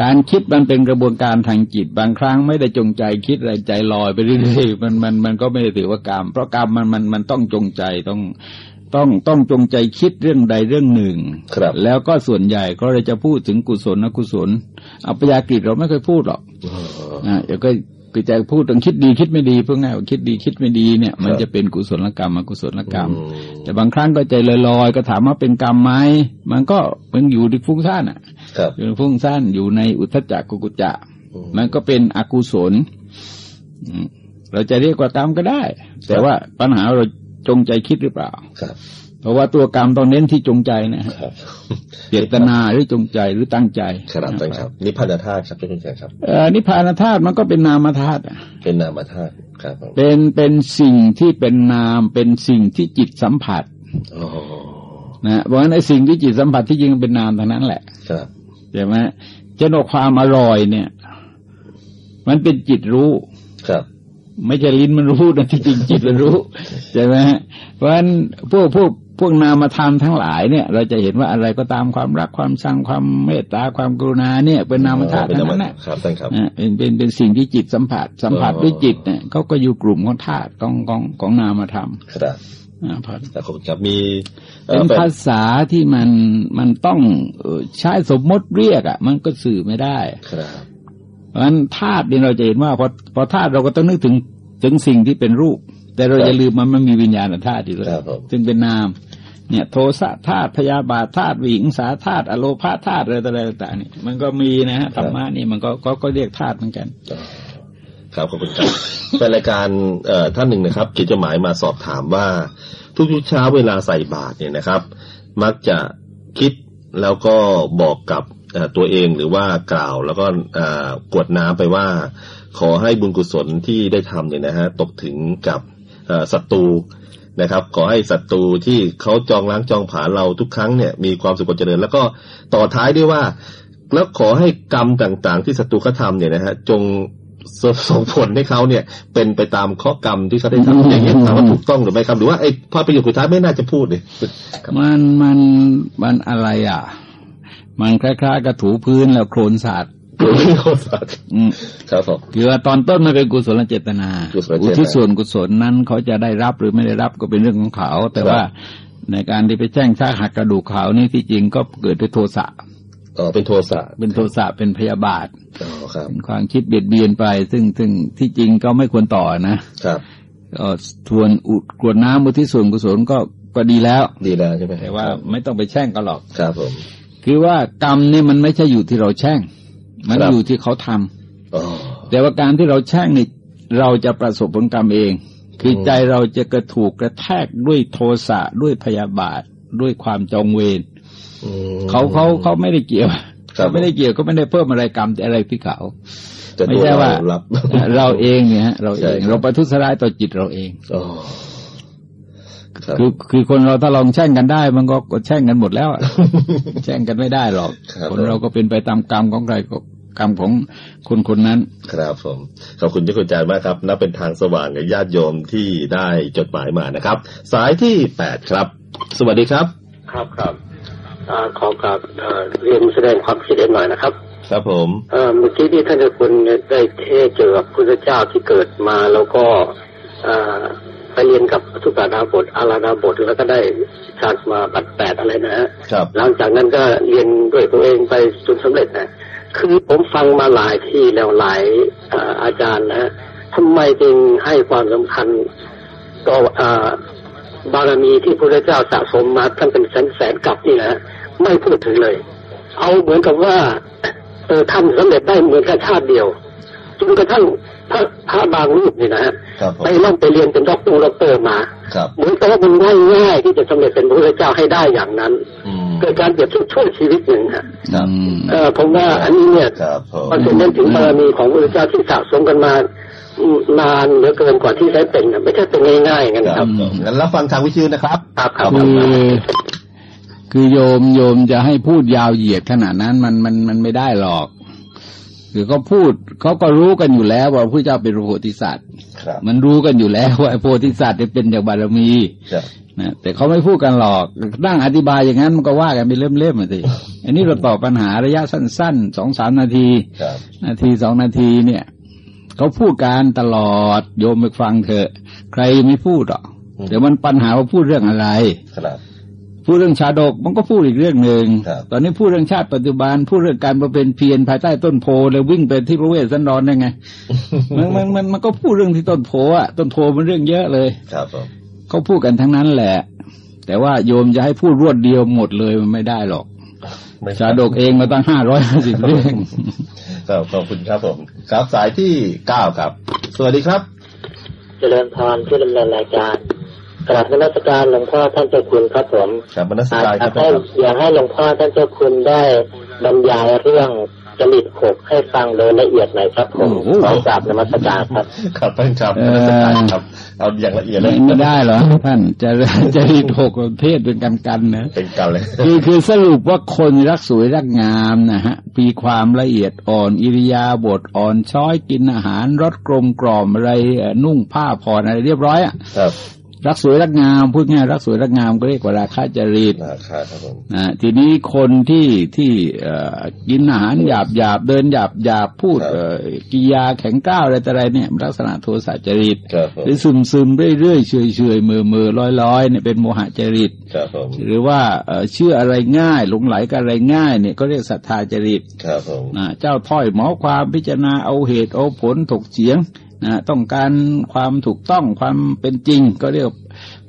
การคิดมันเป็นกระบวนการทางจิต บางครั้งไม่ได้จงใจคิดอะไรใจลอยไปเรื่อยๆมันมันมันก็ไม่ได้ถือว่ากรรม เพราะกรรมมันมันมันต้องจงใจต้อง ต้องต้องจงใจคิดเรื่องใดเรื่องหนึ่งครับ แล้วก็ส่วนใหญ่ก็เลยจะพูดถึงกุศลอกุศล อัปยากฤิเราไม่เคยพูดหรอกอ๋ออ่าเดี๋ยวก็คือจะพูดถึงคิดดีคิดไม่ดีเพื่อง่ายว่าคิดดีคิดไม่ดีเนี่ย มันครับจะเป็นกุศลกรรมอกุศลกรรมอืมแต่บางครั้งก็ใจลอยๆ ก็ถามว่าเป็นกรรมไหมมันก็มันอยู่ในฟุ้งซ่านอะครับอยู่ในฟุ้งซ่านอยู่ในอุทธจักกุกุจจะอืมมันก็เป็นอกุศลอืมเราจะเรียกว่ากรรมก็ได้ แต่ว่าปัญหาเรา จงใจคิดหรือเปล่าครับ เพราะว่าตัวกรรมต้องเน้นที่จงใจนะฮะครับเจตนาหรือจงใจหรือตั้งใจครับอาจารย์ครับ นิพพานธาตุครับเจ้าคุณใจครับเอ่อนิพพานธาตุมันก็เป็นนามธาตุอะเป็นนามธาตุครับผมเป็นเป็นสิ่งที่เป็นนามเป็นสิ่งที่จิตสัมผัสอ๋อนะเพราะฉะนั้นไอ้สิ่งที่จิตสัมผัสที่จริงเป็นนามทั้งนั้นแหละครับใช่ไหมเจนความอร่อยเนี่ย มันเป็นจิตรู้ครับ ไม่ใช่ลิ้นมันรู้นะที่จริงจิตมันรู้ใช่ไหมฮะเพราะฉะนั้นพวกพวกพวกนามธรรมทั้งหลายเนี่ย เราจะเห็นว่าอะไรก็ตามความรักความชังความเมตตาความกรุณาเนี่ย เป็นนามธาตุเป็นทั้นางมนั้นธานะตุครับท่านครับอ่าเป็นเป็นเป็นสิ่งที่จิตสัมผัส สัมผัสอ๋อด้วยจิตเนี่ยเขาก็อยู่กลุ่มของธาตุของของของนามธรรมครับอ่าพอขอบคุณครับมีอ่อเป็นแฟภาษาที่มันมันต้องเอ่อใช้สมมติเรียกอะ มันก็สื่อไม่ได้ครับ เพราะฉะนั้นธาตุนี่เราจะเห็นว่าพอพอธาตุเราก็ต้องนึกถึงถึงสิ่งที่เป็นรูป แต่เราอย่าลืมมันมันมีวิญญาณธาตุอยู่ด้วยครับผมซึ่งเป็นนาม เนี่ย โทสะธาตุพยาบาทธาตุวิหิงสาธาตุอโลภาธาตุอะไรต่ออะไรต่างๆนี่มันก็มีนะฮะธรรมะนี่มันก็ก็ก็เรียกธาตุเหมือนกันครับขอบคุณครับแฟนรายการเอ่อท่านหนึ่งนะครับเขียนจดหมายมาสอบถามว่า ทุกๆเช้าเวลาใส่บาตรเนี่ยนะครับ มักจะคิดแล้วก็บอกกับเอ่อ ตัวเองหรือว่ากล่าวแล้วก็กวดน้ำไปว่า ขอให้บุญกุศลที่ได้ทำเนี่ยนะฮะตกถึงกับศัตรูนะครับ ขอให้ศัตรูที่เขาจองล้างจองผลาเราทุกครั้งเนี่ยมีความสุขเจริญ แล้วก็ต่อท้ายด้วยว่า แล้วขอให้กรรมต่างๆ ที่ศัตรูเขาทำเนี่ยนะฮะจงสส่งผลให้เขาเนี่ย เป็นไปตามข้อกรรมที่เขาได้ทำอย่างนี้ถามว่าถูกต้องหรือไม่ครับ หรือว่าไอ้พอประโยคสุดท้ายไม่น่าจะพูดเลยมันมันมันอะไรอะ มันคล้ายๆกับถูพื้นแล้วโคลนสาดโคตรสาธุอืมครับผมคือว่าตอนต้นมันเป็นกุศลเจตนากุศลเจตนาอุทิศส่วนกุศลนั้นเขาจะได้รับหรือไม่ได้รับก็เป็นเรื่องของเขา แต่ครับว่าในการที่ไปแจ้งชาหักกระดูกเขานี่ที่จริงก็เกิดด้วยโทสะอ๋อเป็นโทสะเป็นโทสะเป็นพยาบาทอ๋อครับเป็นความคิดเบียดเบียนไป ซึ่งซึ่งที่จริงก็ไม่ควรต่อนะครับเอ่อทวนอุดกรวดน้ำอุทิศส่วนกุศลก็ก็ดีแล้ว ดีแล้วใช่ไหมแต่ว่าไม่ต้องไปแช่งกันหรอกครับผม คือว่ากรรมนี่มันไม่ใช่อยู่ที่เราแช่ง มันครับอยู่ที่เขาทำอ๋อแต่ว่าการที่เราแช่งนี่เราจะประสบผลกรรมเอง คือมใจเราจะกระถูกกระแทกด้วยโทสะด้วยพยาบาทด้วยความจองเวรอืมเขาเขาเขาไม่ได้เกี่ยวครับเขาไม่ได้เกี่ยวก็ไม่ได้เพิ่มอะไรกรรมแต่อะไรที่เขาแต่ไม่ตัวใช่ว่าเรารับเราเองเนี่ยฮะเราเองใช่ครับเราประทุษร้ายต่อจิตเราเองอ๋อ ครับคือคือคนเราถ้าลองแช่งกันได้ มันก็ก็แช่งกันหมดแล้วอะแช่งกันไม่ได้หรอกครับคนเราก็เป็นไปตามกรรมของใครก็กรรมของคนคนนั้น ครับผมขอบคุณที่คุณอาจารย์มากครับนับเป็นทางสว่างกับญาติโยมที่ได้จดหมายมานะครับ สายที่แปดครับ สวัสดีครับ ครับครับอ่าขอกราบเอ่อเรียนแสดงความคิดเห็นหน่อยนะครับ ครับผมเอ่อเมื่อกี้ที่ท่านเจ้าคุณได้เทศเกี่ยวกับพุทธเจ้าที่เกิดมาแล้วก็อ่า ไปเรียนกับทุกาดาบทอาราดาบทแล้วก็ได้ฌานสมาบัติแปดอะไรนะฮะครับหลังจากนั้นก็เรียนด้วยตัวเองไปจนสำเร็จนะคือผมฟังมาหลายที่แล้วหลายเอ่ออาจารย์นะทำไมจึงให้ความสำคัญต่อเอ่อบารมีที่พระเจ้าสะสมมาท่านเป็นแสนแสนๆกับนี่นะไม่พูดถึงเลย เอาเหมือนกับว่า เออทำสำเร็จได้เหมือนแค่ชาติเดียวจนกระทั่ง พระพระบางรูปนี่นะฮะครับผมไปร่ำไปเรียนเป็นด็อกเตอร์ด็อกเตอร์มาครับเหมือนกับว่ามันง่ายๆที่จะสำเร็จเป็นพระเจ้าให้ได้อย่างนั้นอืมเกิดการเปรียบเทียบชั่วชีวิตหนึ่งฮะครับอืมเออผมว่าอันนี้เนี่ยครับผมมันเป็นเรื่องถึงบารมีของพระเจ้าที่สะสมกันมาอืมนานเหลือเกินกว่าที่ได้เป็นนะไม่ใช่เป็นง่ายๆงั้นคครัรับบผมงั้นรับฟังทางวิทยุนะครับครับครับคือคือโยมโยมจะให้พูดยาวเหยียดขนาดนั้นมันมันมันไม่ได้หรอก คือเขาพูดเขาก็รู้กันอยู่แล้วว่าพระเจ้าเป็นพระโพธิสัตว์ครับมันรู้กันอยู่แล้วว่าไอ้โพธิสัตว์เนี่ยเป็นจากบารมีครับนะแต่เขาไม่พูดกันหรอกนั่งอธิบายอย่างนั้นมันก็ว่ากันเป็นเล่มๆอะสิอันนี้เราตอบปัญหาระยะสั้นๆสองสามนาทีครับนาทีสองนาทีเนี่ยเขาพูดการตลอดโยมไปฟังเถอะ ใครไม่พูดหรอกเดี๋ยวมันปัญหาว่าพูดเรื่องอะไรครับ พูดเรื่องชาดกมันก็พูดอีกเรื่องหนึ่งครับตอนนี้พูดเรื่องชาติปัจจุบันพูดเรื่องการมาเป็นเพียรภายใต้ต้นโพแล้ววิ่งไปที่พระเวสสันดรได้ไงมันมันมันมันก็พูดเรื่องที่ต้นโพอะต้นโพมันเรื่องเยอะเลยครับผมเขาพูดกันทั้งนั้นแหละ แต่ว่าโยมจะให้พูดรวดเดียวหมดเลยมันไม่ได้หรอกไม่ชาดกเองมาตั้งห้าร้อยห้าสิบเรื่องครับขอบคุณครับผมครับสายที่เก้าครับ สวัสดีครับ เจริญพรผู้ดำเนินรายการ กราบนมัสการหลวงพ่อท่านเจ้าคุณครับผมครับบรรณสอาการคจรับให้อยากให้หลวงพ่อท่านเจ้าคุณได้บรรยายเรื่องจริตหกให้ฟังโดยละเอียดหน่อยครับผมโอ้โหขอกราบนมัสการครับครับท่านครับบรรณสการครับเอาอย่างละเอียดเลยไม่ได้เหรอท่านจะจะรีดหกประเทศเป็นกันกันนะเป็นกันเลยคือคือสรุปว่าคนรักสวยรักงามนะฮะมีความละเอียดอ่อนอิริยาบถอ่อนช้อยกินอาหารรสกลมกล่อมอะไรเอ่อนุ่งผ้าผ่อนอะไรเรียบร้อยอะค รับรักสวยรักงามพูดง่ายรักสวยรักงามก็เรียกว่าราคะจริตราคาครับผมนะทีนี้คนที่ที่เอ่อกินอาหารหยาบหยาบเดินหยาบหยาบพูดครับเอ่อกิริยาแข็งกร้าวอะไรแต่อะไรเนี่ยลักษณะโทสะจริตครับผมหรือซึมซึมเรื่อยๆเฉยเฉยมือมือลอยลอยๆเนี่ยเป็นโมหะจริตครับผมหรือว่าเอ่อเชื่ออะไรง่ายหลงไหลกับอะไรง่ายเนี่ยก็เรียกศรัทธาจริตครับผมนะเจ้าถ้อยหมอความพิจารณาเอาเหตุเอาผลถกเฉียง นะต้องการความถูกต้องความเป็นจริง ก็เรียก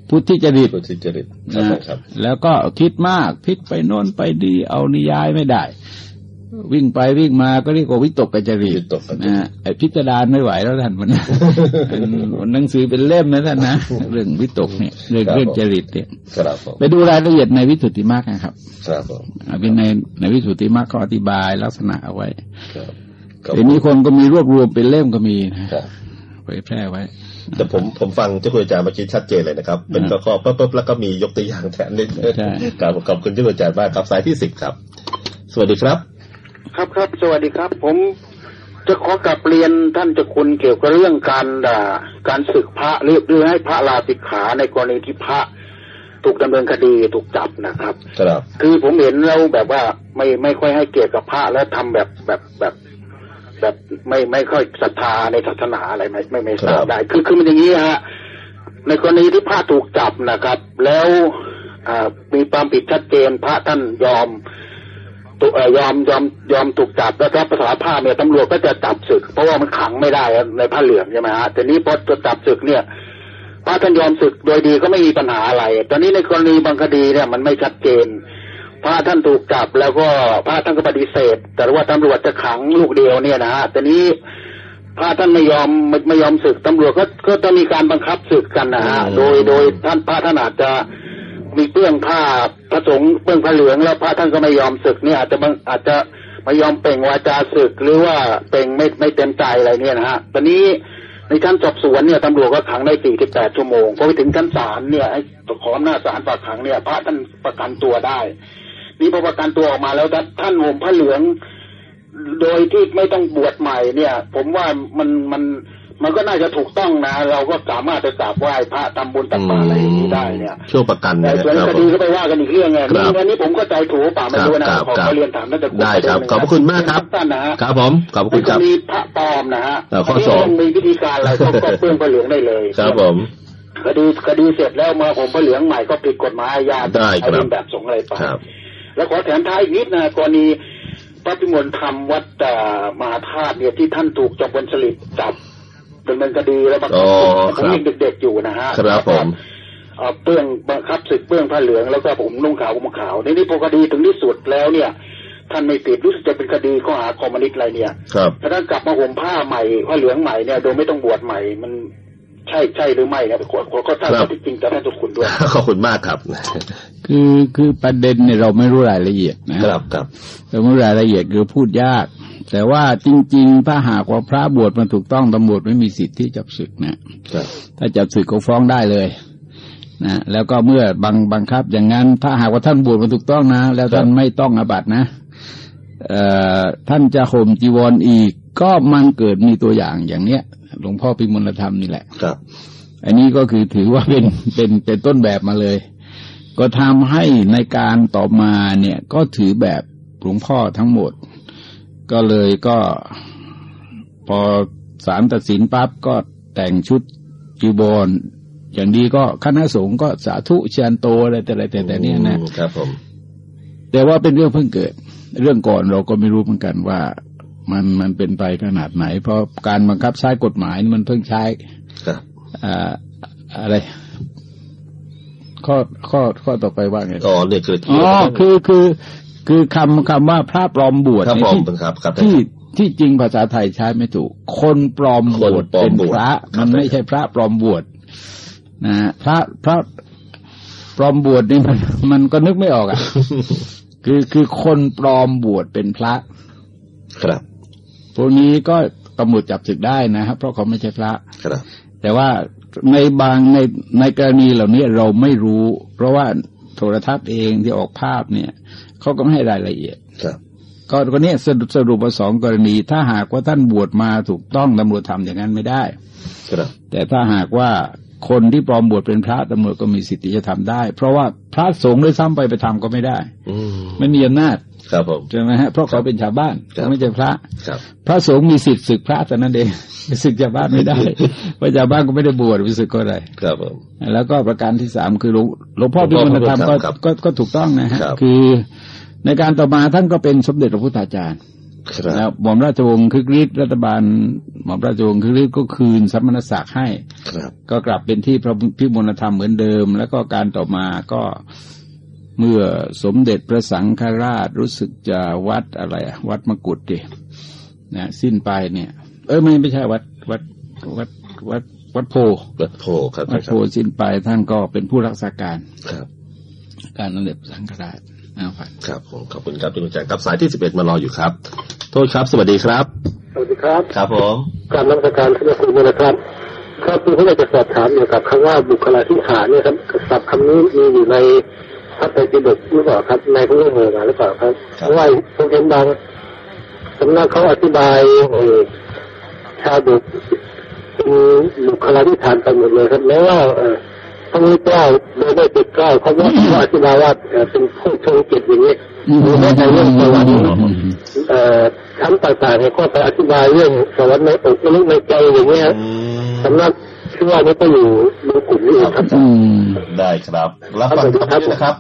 พุทธิจริตพุทธิจริตครับนะผมครับแล้วก็คิดมากพลิกไปโน่นไปดีเอานิยายไม่ได้ วิ่งไปวิ่งมาก็เรียกว่าวิตกกัจจริวิตตกกัจจริตนะไอพิจารณาไม่ไหวแล้วท่านมันเป็นหนังสือเป็นเล่มนะท่านนะเรื่องวิตกเนี่ยเรื่องเรื่องจริตเนี่ยครับผมไปดูรายละเอียดในวิสุทธิมรรคนะครับครับผมอ่าเป็นในในวิสุทธิมรรคก็อธิบายลักษณะเอาไว้ครับ ครับทีนี้คนก็มีรวบรวมเป็นเล่มก็มีนะครับเผยแพร่ไว้ แต่ผมผมฟังเจ้าคุณอาจารย์เมื่อกี้ชัดเจนเลยนะครับ เป็นข้อข้อๆปั๊บๆแล้วก็มียกตัวอย่างแทนนิดใช่ครับขอบคุณเจ้าคุณอาจารย์มากครับสายที่สิบครับ สวัสดีครับ ครับครับ สวัสดีครับ ผมจะขอกลับเรียนท่านเจะคุณเกี่ยวกับเรื่องการด่าการศึกพระหรือหรือให้พระลาสิกขาในกรณีที่พระถูกดำเนินคดีถูกจับนะครับ ครับ คือผมเห็นแล้วแบบว่าไม่ไม่ค่อยให้เกียรติกับพระแล้วทำแบบแบบแบบ แบบไม่ไม่ค่อยศรัทธาในศาสนาอะไรไม่ไม่ไม่ทราบได้ คือคือมันอย่างนี้ฮะในกรณีที่พระถูกจับนะครับ แล้วอ่ามีความผิดชัดเจนพระท่านยอมตุเอ่อยอมยอมยอมถูกจับแล้วรับสารภาพเนี่ยตำรวจก็จะจับศึก เพราะว่ามันขังไม่ได้ในผ้าเหลืองใช่ไหมฮะแต่นี้พอจะจับศึกเนี่ยพระท่านยอมศึกโดยดีก็ไม่มีปัญหาอะไร ตอนนี้ในกรณีบางคดีเนี่ยมันไม่ชัดเจน พระท่านถูกจับแล้วก็พระท่านก็ปฏิเสธ แต่ว่าตำรวจจะขังลูกเดียวเนี่ยนะฮะแต่นี้พระท่านไม่ยอมไม่ไม่ยอมศึกตำรวจก็ก็ต้องมีการบังคับศึกกันนะฮะอืมโดยโดยท่านพระท่านอาจจะมีเปื้องผ้าพระสงฆ์เปื้องผ้าเหลืองแล้วพระท่านก็ไม่ยอมศึกเนี่ยอาจจะบังอาจจะไม่ยอมเปล่งวาจาศึกหรือว่าเปล่งไม่ไม่เต็มใจอะไรเนี่ยนะฮะตอนนี้ในชั้นสอบสวนเนี่ยตำรวจก็ขังได้48ชั่วโมงพอไปถึงชั้นศาลเนี่ยให้ขออำนาจศาลฝากขังเนี่ย พระท่านประกันตัวได้ นี่พอประกันตัวออกมาแล้วท่านห่มผ้าเหลือง โดยที่ไม่ต้องบวชใหม่เนี่ย ผมว่ามันมันมันก็น่าจะถูกต้องนะ เราก็สามารถจะกราบไหว้พระทำบุญตักบาตรอะไรอย่างนี้ได้เนี่ยช่วงประกันแต่นะส่วนครับคผดีมก็ไปว่ากันอีกเรื่องไงครับนี่อันนี้ผมก็ใจถูกหรือเปล่าไม่รู้นะครับขอครับขอเรียนถามน่าจะได้ครับ ขอบพระคุณมากครับท่านนะฮะครับผมขอบคุณในคกรัรบณีพระปลอมนะฮะอ่าข้ออันนี้สองมันมีวิธีการอะไรก็ก็เปลื้องผ้าเหลืองได้เลยครับผมคดีคดีเสร็จแล้วมาผมผ้าเหลืองใหม่ก็ผิดกฎหมายอาญาได้ครับเอาเรียนแบบสงฆ์อะไรไปครับ แล้วขอแถมท้ายอีกนิดนะกรณีพระพิมลธรรมวัดอ่ามหาธาตุเนี่ยที่ท่านถูกจอมพลสฤษดิ์จับดำเนินคดีแล้วบังคับอ๋อผมยังเด็กๆอยู่นะฮะครับผมเอ่อเปื้องบังคับศึกเปื้องผ้าเหลืองแล้วก็ผมนุ่งขาวผมขาวในนี้พอคดีถึงที่สุดแล้วเนี่ยท่านไม่ผิดรู้สึกจะเป็นคดีข้อหาคอมมิวนิสต์อะไรเนี่ยครับถ้าท่านกลับมาห่มผ้าใหม่ผ้าเหลืองใหม่เนี่ยโดยไม่ต้องบวชใหม่มัน ใช่ใช่หรือไม่นะขอขอก็ทราบครับข้อเที่จริงจากท่านทุกคนด้วยขอบคุณมากครับ คือคือประเด็นเนี่ยเราไม่รู้รายละเอียดนะครับครับเราไม่รู้รายละเอียดคือพูดยาก แต่ว่าจริง ๆ ถ้าหากว่าพระบวชมันถูกต้องตำรวจไม่มีสิทธิ์ที่จับศึกนะครับถ้าจับศึกก็ฟ้องได้เลยนะแล้วก็เมื่อบังบังคับอย่างนั้น ถ้าหากว่าท่านบวชมันถูกต้องนะ แล้วท่านไม่ต้องอาบัตินะเอ่อท่านจะห่มจีวรออีก ก็มันเกิดมีตัวอย่างอย่างเนี้ย หลวงพ่อพิมลธรรมนี่แหละ ครับ อันนี้ก็คือถือว่าเป็นเป็นเป็นต้นแบบมาเลย ก็ทำให้ในการต่อมาเนี่ยก็ถือแบบหลวงพ่อทั้งหมด ก็เลยก็พอศาลตัดสินปั๊บก็แต่งชุดจีบรอย่างดีก็คณะสงฆ์ก็สาธุเชิญโตอะไรแต่อะไรแต่แต่เนี่ยนะอืมครับผม แต่ว่าเป็นเรื่องเพิ่งเกิด เรื่องก่อนเราก็ไม่รู้เหมือนกันว่า มันมันเป็นไปขนาดไหน เพราะการบังคับใช้กฎหมายนี่มันเพิ่งใช้ครับอ่าอะไร ข้อข้อข้อต่อไปว่าไงอ๋อเนี่ยคืออ๋อคือคือ คือคำคำว่าพระปลอมบวชครับเนี่ยผมที่ครับครับที่ที่จริงภาษาไทยใช้ไม่ถูก คนปลอมบวชคนปลอมเป็นบวชพระครับมันไม่ใช่พระปลอมบวชนะฮะพระพระปลอมบวชนี่มันมันก็นึกไม่ออกอะ คือคือคนปลอมบวชเป็นพระ ครับพ วกนี้ก็ตำรวจจับศึกได้นะครับเพราะเขาไม่ใช่พระครับแต่ว่าในบางในในกรณีเหล่านี้เราไม่รู้ เพราะว่าโทรทัศน์เองที่ออกภาพเนี่ยเขาก็ไม่ให้รายละเอียดครับก็ก็เนี่ยสรุปสรุปมาสองกรณี ถ้าหากว่าท่านบวชมาถูกต้องตำรวจทำอย่างนั้นไม่ได้ ครับ แต่ถ้าหากว่า คนที่ปลอมบวชเป็นพระตำรวจก็มีสิทธิ์ที่จะทำได้ เพราะว่าพระสงฆ์ด้วยซ้ำไปไปทำก็ไม่ได้ อืมไม่มีอำนาจครับผมใช่ไหมฮะเพราะเขาเป็นชาวบ้านครับเขาไม่ใช่พระครับพระสงฆ์มีสิทธิ์ศึกพระแต่นั้นเองศึกชาวบ้านไม่ได้เพราะชาวบ้านก็ไม่ได้บวชไปศึกก็ได้ครับผมแล้วก็ประการที่สามคือหลวงหลวงพ่อหลวพิงพ่อมลธรรมก็ครับก็ก็ถูกต้องนะฮะครับคือในการต่อมาท่านก็เป็นสมเด็จพระพุทธาจารย์ ครัแล้วบหม่อมราชวงศ์คึกฤทธิ์รัฐบาลหม่อมราชวงศ์คึกฤทธิ์ก็คืนสมณศักดิ์ให้ครับก็กลับเป็นที่พระพิมลธรรมเหมือนเดิม แล้วก็การต่อมาก็เมื่อสมเด็จพระสังฆราชรู้สึกจะวัดอะไรอะวัดมกุฎดินะสิ้นไปเนี่ย เออไม่ไม่ใช่วัดวัดวัดวัดวัดโพวัดโพครับวัดโพสิ้นไปท่านก็เป็นผู้รักษาการครับ การสมเด็จพระสังฆราชเอาไป ครับผมขอบคุณครับคุณอาจารย์ครับสายที่สิบเอ็ดมารออยู่ครับ โทษครับ สวัสดีครับ สวัสดีครับ ครับผมการนมัสการท่านครูนะครับครับคือผมอยากจะสอบถามเกี่ยวกับคำว่าบุคลาธิฐานเนี่ยครับศัพท์คำนี้มีอยู่ในพระไตรปิฎกหรือเปล่าครับ ในพระเรื่องเมืองหรือเปล่าครับเพราะว่าผมเห็นบางสำนักเขาอธิบายเอ่อชาดกเป็นบุคลาธิฐานไปหมดเลยครับแม้ว่า เอ่อพระพุทธเจ้าโดยไม่ติดกล้าเขาว่าเขาอธิบายว่าเป็นผู้ทรงเกตอย่างนี้หรือแม้แต่เรื่องสวรรค์เอ่อชั้นต่างๆเนี่ยก็ไปอธิบายเรื่องสวรรค์ในอกมนุษย์ในใจอย่างเงี้ยสำนักชื่อว่านี่ก็อยู่ในกลุ่มนี้ครับอืมได้ครับรับฟังครับนะครับ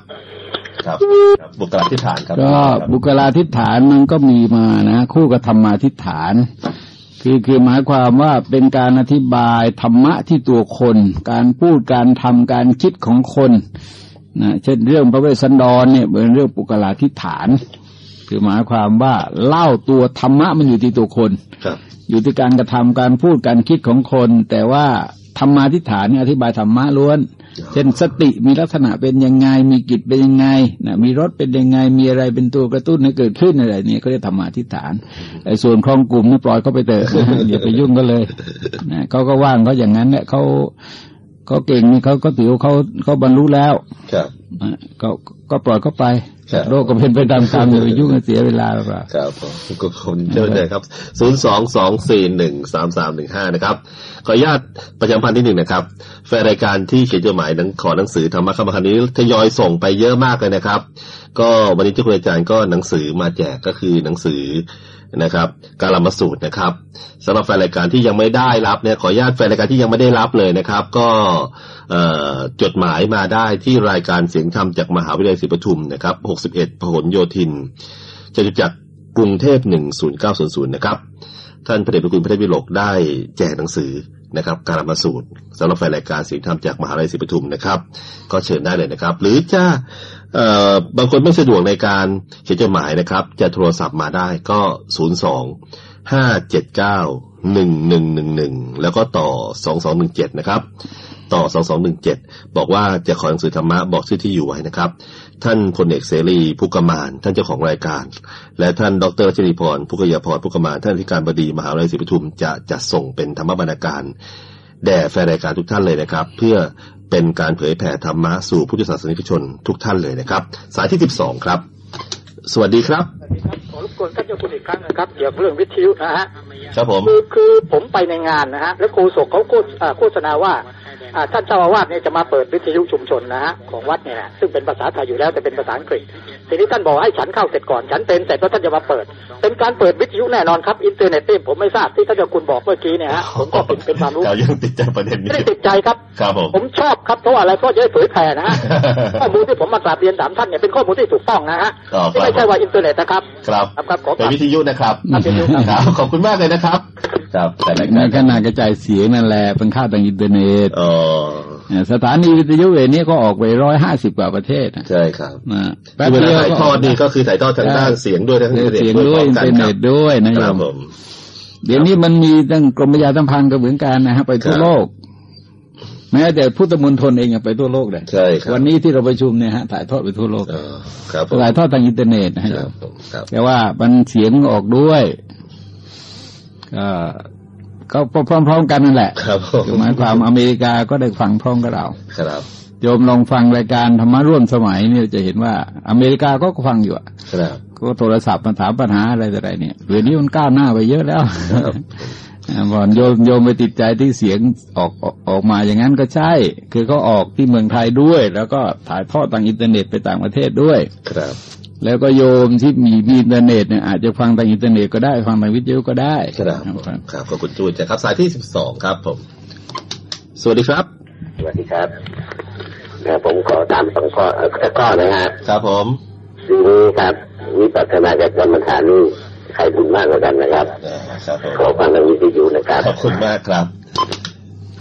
ครับครับบุคลาธิฐานครับก็บุคลาธิฐานมันก็มีมานะ คู่กับธรรมาธิฐาน คือคือหมายความว่าเป็นการอธิบายธรรมะที่ตัวคน การพูดการทำการคิดของคนนะเช่นเรื่องพระเวสสันดรเนี่ยเป็นเรื่องปุกลาธิฐาน คือหมายความว่าเล่าตัวธรรมะมันอยู่ที่ตัวคนครับ อยู่ที่การกระทำการพูดการคิดของคน แต่ว่าธรรมาทิฏฐานเนี่ยอธิบายธรรมะล้วน เช่นสติมีลักษณะเป็นยังไง มีกิจเป็นยังไงนะมีรสเป็นยังไง มีอะไรเป็นตัวกระตุ้นให้เกิดขึ้นอะไรเนี่ยก็เรียกธรรมาทิฏฐานไอ้ส่วนครองกลุ่มนี่ปล่อยเขาไปเถอะนะฮะอย่าไปยุ่งก็เลยนะเขาก็ว่างเขาอย่างนั้นเนี่ยเขาเขาเก่งนี่เขาก็ถือว่าเขาเขาบรรลุแล้วครับนะก็ก็ปล่อยเขาไป ครับโลกก็เป็นไปตามกรรมอย่าไปยุ่งเสียเวลาหรอกครับผมก็คนเจ้าเลยครับศูนย์สองสองสี่หนึ่งสามสามหนึ่งห้านะครับ ขออนุญาตประชามพันธ์ที่หนึ่งนะครับ แฟนรายการที่เขียนจดหมายหนังขอหนังสือธรรมะคำคันนี้ทยอยส่งไปเยอะมากเลยนะครับ ก็วันนี้ที่คุณอาจารย์ก็หนังสือมาแจกก็คือหนังสือ นะครับการละมาสูตรนะครับสำหรับแฟนรายการที่ยังไม่ได้รับเนี่ยขออนุญาตแฟนรายการที่ยังไม่ได้รับเลยนะครับ ก็จดหมายมาได้ที่รายการเสียงธรรมจากมหาวิทยาลัยศรีปทุมนะครับ61พหลโยธินจตุจักรกรุงเทพ10900นะครับท่านพระเดชพระคุณพระเทพวิโลกได้แจกหนังสือ นะครับ การมาสูตรสำหรับแฟนรายการสียงธรรมจากมหาวิทยาลัยศรีปทุมนะครับ ก็เชิญได้เลยนะครับ หรือจะเอ่อบางคนไม่สะดวกในการเขียนจดหมายนะครับ จะโทรศัพท์มาได้ก็ 02 579 1111 แล้วก็ต่อ 2217 นะครับ ต่อ 2217 บอกว่าจะขอหนังสือธรรมะบอกชื่อที่อยู่ไว้นะครับ ท่านพลเอกเสรีภูกมาน ท่านเจ้าของรายการ และท่านดรรัชนีพรภูกยาพรภูกมาน ท่านอธิการบดีมหาวิทยาลัยศรีปทุมจะจัดส่งเป็นธรรมบรรณาการแด่แฟนรายการทุกท่านเลยนะครับ เพื่อเป็นการเผยแผ่ธรรมะสู่พุทธศาสนิกชนทุกท่านเลยนะครับ สายที่12ครับ สวัสดีครับสวัสดีครับขอรบกวนท่านเจ้าคุณอีกครั้งนะครับเกี่ยวกับเรื่องวิทยุนะฮะครับผมคือคือผมไปในงานนะฮะแล้วโฆษกเขาโฆษอ่าโฆษณาว่าอ่า ท่านเจ้าอาวาสเนี่ยจะมาเปิดวิทยุชุมชนนะฮะของวัดเนี่ยนะซึ่งเป็นภาษาไทยอยู่แล้วแต่เป็นภาษาอังกฤษ ทีนี้ท่านบอกให้ฉันเข้าเสร็จก่อน ฉันเป็นเสร็จแล้วท่านจะมาเปิด เป็นการเปิดวิทยุแน่นอนครับ อินเทอร์เน็ตนี่ผมไม่ทราบที่ท่านเจ้าคุณบอกเมื่อกี้เนี่ยฮะผมก็เป็นเป็นความรู้เรายังติดใจประเด็นนี้ไม่ได้ติดใจครับครับผมผมชอบครับเพราะว่าอะไรเพราะจะได้เผยแผ่นะฮะข้อมูลที่ผมมากราบเรียนถามท่านเนี่ยเป็นข้อมูลที่ถูกต้องนะฮะอ๋อครับที่ไม่ใช่ว่าอินเทอร์เน็ตนะครับครับครับครับขอเป็นวิทยุนะครับครับวิทยุครับครับขอบคุณมากเลยนะครับ ครับแต่รายในการขณะกระจายเสียงนั่นแหละเป็นค่าทางอินเทอร์เน็ตอ๋อเนี่ย สถานีวิทยุเวนี้ก็ออกไปร้อยห้าสิบกว่าประเทศนะใช่ครับนะแป๊บคือเวเดีลายวถ่ายทอดนี่ก็คือถ่ายทอดทางด้านเสียงด้วยทั้งอินเทอร์เน็ตเสียงด้วยด้วยพร้ออิมนกัเทอร์คเน็รัตบด้วยนะคโยรับมผมเดี๋ยวนี้มันมีตั้งกรมประชาสัมพันธ์ก็เหมือนกันนะฮะไปทั่วครับโลก แม้แต่พุทธมณฑลเองยังไปทั่วโลกเลยใช่ครับวันนี้ที่เราประชุมเนี่ยฮะถ่ายทอดไปทั่วโลกเออครับผมถ่ายทอดทางอินเทอร์เน็ตนะฮะครับผมครับแต่ว่ามันเสียงออกด้วยก็ ก็พร้อมๆกันนั่นแหละครับผมคือหมายความอเมริกาก็ได้ฟังพร้อมกับเรา ครับโยมลองฟังรายการธรรมะร่วมสมัยเนี่ยจะเห็นว่าอเมริกาก็ฟังอยู่อะครับก็โทรศัพท์มาถามปัญหาอะไรต่ออะไรเนี่ยเดี๋ยวนี้มันก้าวหน้าไปเยอะแล้วครับอ่าก่อนโยมโยมไปติดใจที่เสียงออกออกออกมาอย่างนั้นก็ใช่ คือเขาออกที่เมืองไทยด้วย แล้วก็ถ่ายทอดทางอินเทอร์เน็ตไปต่างประเทศด้วย ครับ แล้วก็โยมที่มีอินเทอร์เน็ตเนี่ยอาจจะฟังทางอินเทอร์เน็ตก็ได้ฟังทางวิทยุก็ได้ครับครับขอบคุณจูนครับ สายที่สิบสองครับ ผม สวัสดีครับ สวัสดีครับนะผมขอถามสองข้อเอ่อข้อนะฮะครับผมสิ่งนี้ครับวิปัสสนากับกรรมฐานนี่ใครบุญมากกว่ากันนะครับขอฟังทางวิทยุนะครับขอบคุณมากครับ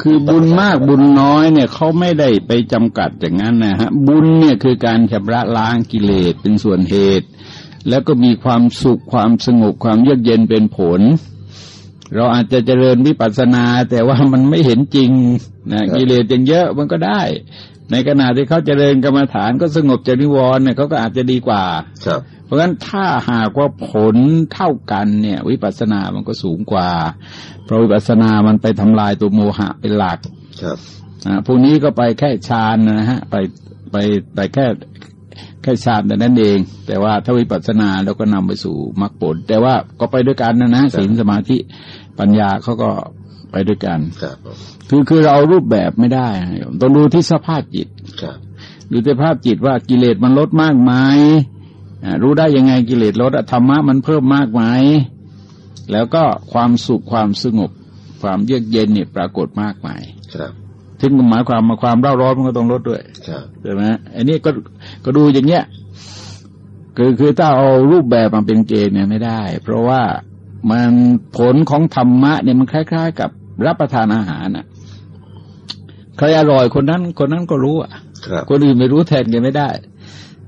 คือบุญมากบุญน้อยเนี่ยเขาไม่ได้ไปจำกัดอย่างนั้นนะฮะบุญเนี่ยคือการชำระล้างกิเลสเป็นส่วนเหตุ แล้วก็มีความสุขความสงบความเยือกเย็นเป็นผล เราอาจจะเจริญวิปัสสนา แต่ว่ามันไม่เห็นจริงนะกิเลสยังเยอะมันก็ได้ ในขณะที่เขาเจริญกรรมฐานก็สงบจากนิวรณ์เนี่ยเขาก็อาจจะดีกว่าครับเพราะฉะนั้นถ้าหากว่าผลเท่ากันเนี่ย วิปัสสนามันก็สูงกว่า เพราะวิปัสสนามันไปทำลายตัวโมหะเป็นหลักครับอ่าพวกนี้ก็ไปแค่ฌานนะฮะ ไปไปไปแค่แค่ฌานแต่นั้นเอง แต่ว่าถ้าวิปัสสนาแล้วก็นำไปสู่มรรคผล แต่ว่าก็ไปด้วยกันนะนะศีลสมาธิปัญญาเขาก็ ไปด้วยกันครับผมคือคือเรารูปแบบไม่ได้นะโยมต้องดูที่สภาพจิตครับดูที่สภาพจิตว่ากิเลสมันลดมากไหมอ่ารู้ได้ยังไงกิเลสลดอะธรรมะมันเพิ่มมากไหมแล้วก็ความสุขความสงบความเยือกเย็นเนี่ยปรากฏมากไหมครับถึงหมายความมาความเร่าร้อนมันก็ต้องลดด้วยครับใช่ไหมอันนี้ก็ก็ดูอย่างเงี้ยคือคือถ้าเอารูปแบบมาเป็นเกณฑ์เนี่ยไม่ได้ เพราะว่ามันผลของธรรมะเนี่ยมันคล้าย ๆ กับ รับประทานอาหารอะใครอร่อยคนนั้น คนนั้นก็รู้อะครับคนอื่นไม่รู้แทนกันไม่ได้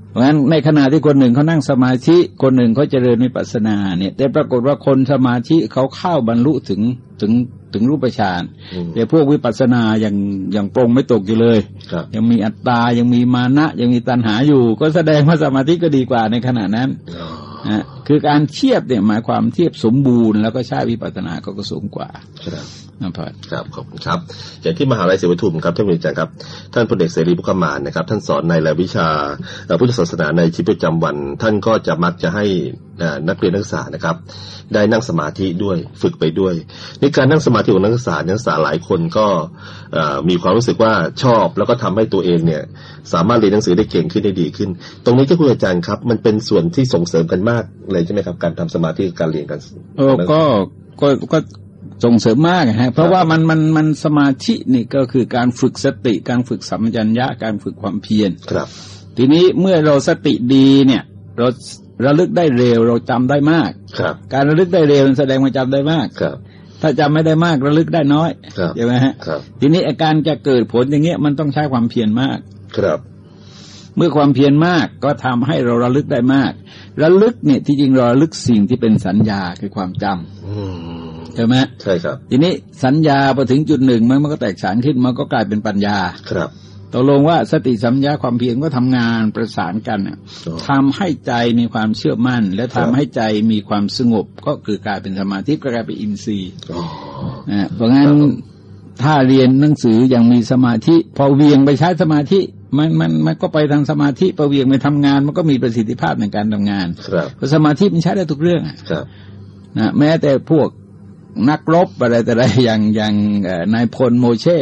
เพราะฉะนั้นในขณะที่คนหนึ่งเขานั่งสมาธิ คนหนึ่งเขาเจริญวิปัสสนาเนี่ย แต่ปรากฏว่าคนสมาธิเขาเข้าบรรลุถึงถึงถึงรูปฌานอืมแต่พวกวิปัสสนายังยังปรงไม่ตกอยู่เลยครับยังมีอัตตา ยังมีมานะ ยังมีตัณหาอยู่ ก็แสดงว่าสมาธิก็ดีกว่าในขณะนั้นอ๋อนะคือการเทียบเนี่ยหมายความเทียบสมบูรณ์แล้วก็ใช้วิปัสสนาก็ก็สูงกว่า ครับนะพัดครับขอบคุณครับ อย่างที่มหาลัยศรีปทุมครับท่านผู้อาจารย์ครับ ท่านพลเอกเสรีพุกขมานนะครับ ท่านสอนในรายวิชาเอ่อพุทธศาสนาในชีวิตประจำวัน ท่านก็จะมักจะให้เอ่อนักเรียนนักศึกษานะครับ ได้นั่งสมาธิด้วยฝึกไปด้วยในการนั่งสมาธิของนักศึกษานักศึกษาหลายคนก็เอ่อมีความรู้สึกว่าชอบแล้วก็ทำให้ตัวเองเนี่ย สามารถเรียนหนังสือได้เก่งขึ้นได้ดีขึ้น ตรงนี้ที่คุณอาจารย์ครับ มันเป็นส่วนที่ส่งเสริมกันมากเลยใช่ไหมครับการทำสมาธิกับการเรียนกันเออก็ก็ก็ ส่งเสริมมากฮะเพราะว่ามันมันมันสมาธินี่ก็คือการฝึกสติการฝึกสัมปชัญญะการฝึกความเพียรครับ ทีนี้เมื่อเราสติดีเนี่ยเราระลึกได้เร็วเราจำได้มากครับ การระลึกได้เร็วแสดงว่าจำได้มากครับ ถ้าจำไม่ได้มากระลึกได้น้อยครับใช่ไหมฮะครับทีนี้อาการจะเกิดผลอย่างเงี้ยมันต้องใช้ความเพียรมากครับเมื่อความเพียรมากก็ทำให้เราระลึกได้มาก ระลึกเนี่ยที่จริงเราระลึกสิ่งที่เป็นสัญญาคือความจำอืม ใช่ไหมใช่ครับ ทีนี้สัญญาพอถึงจุดหนึ่งมันมันก็แตกฉานขึ้นมันก็กลายเป็นปัญญาครับตกลงว่าสติสัมยาความเพียรก็ทำงานประสานกันน่ะอ๋อทำให้ใจมีความเชื่อมั่น และครัทำบให้ใจมีความสงบก็คือกลายเป็นสมาธิก็กลายเป็นอินทรีย์อ๋อนะเพราะงั้นครับผมถ้าเรียนหนังสืออย่างมีสมาธิ พอเวียงไปใช้สมาธิมันมันมันก็ไปทางสมาธิพอเวียงไปทำงาน มันก็มีประสิทธิภาพในการทำงานครับเพราะสมาธิมันใช้ได้ทุกเรื่องอะครับนะแม้แต่พวก นักรบอะไรแต่อะไรอย่างอย่างเอ่อนายพลโมเช่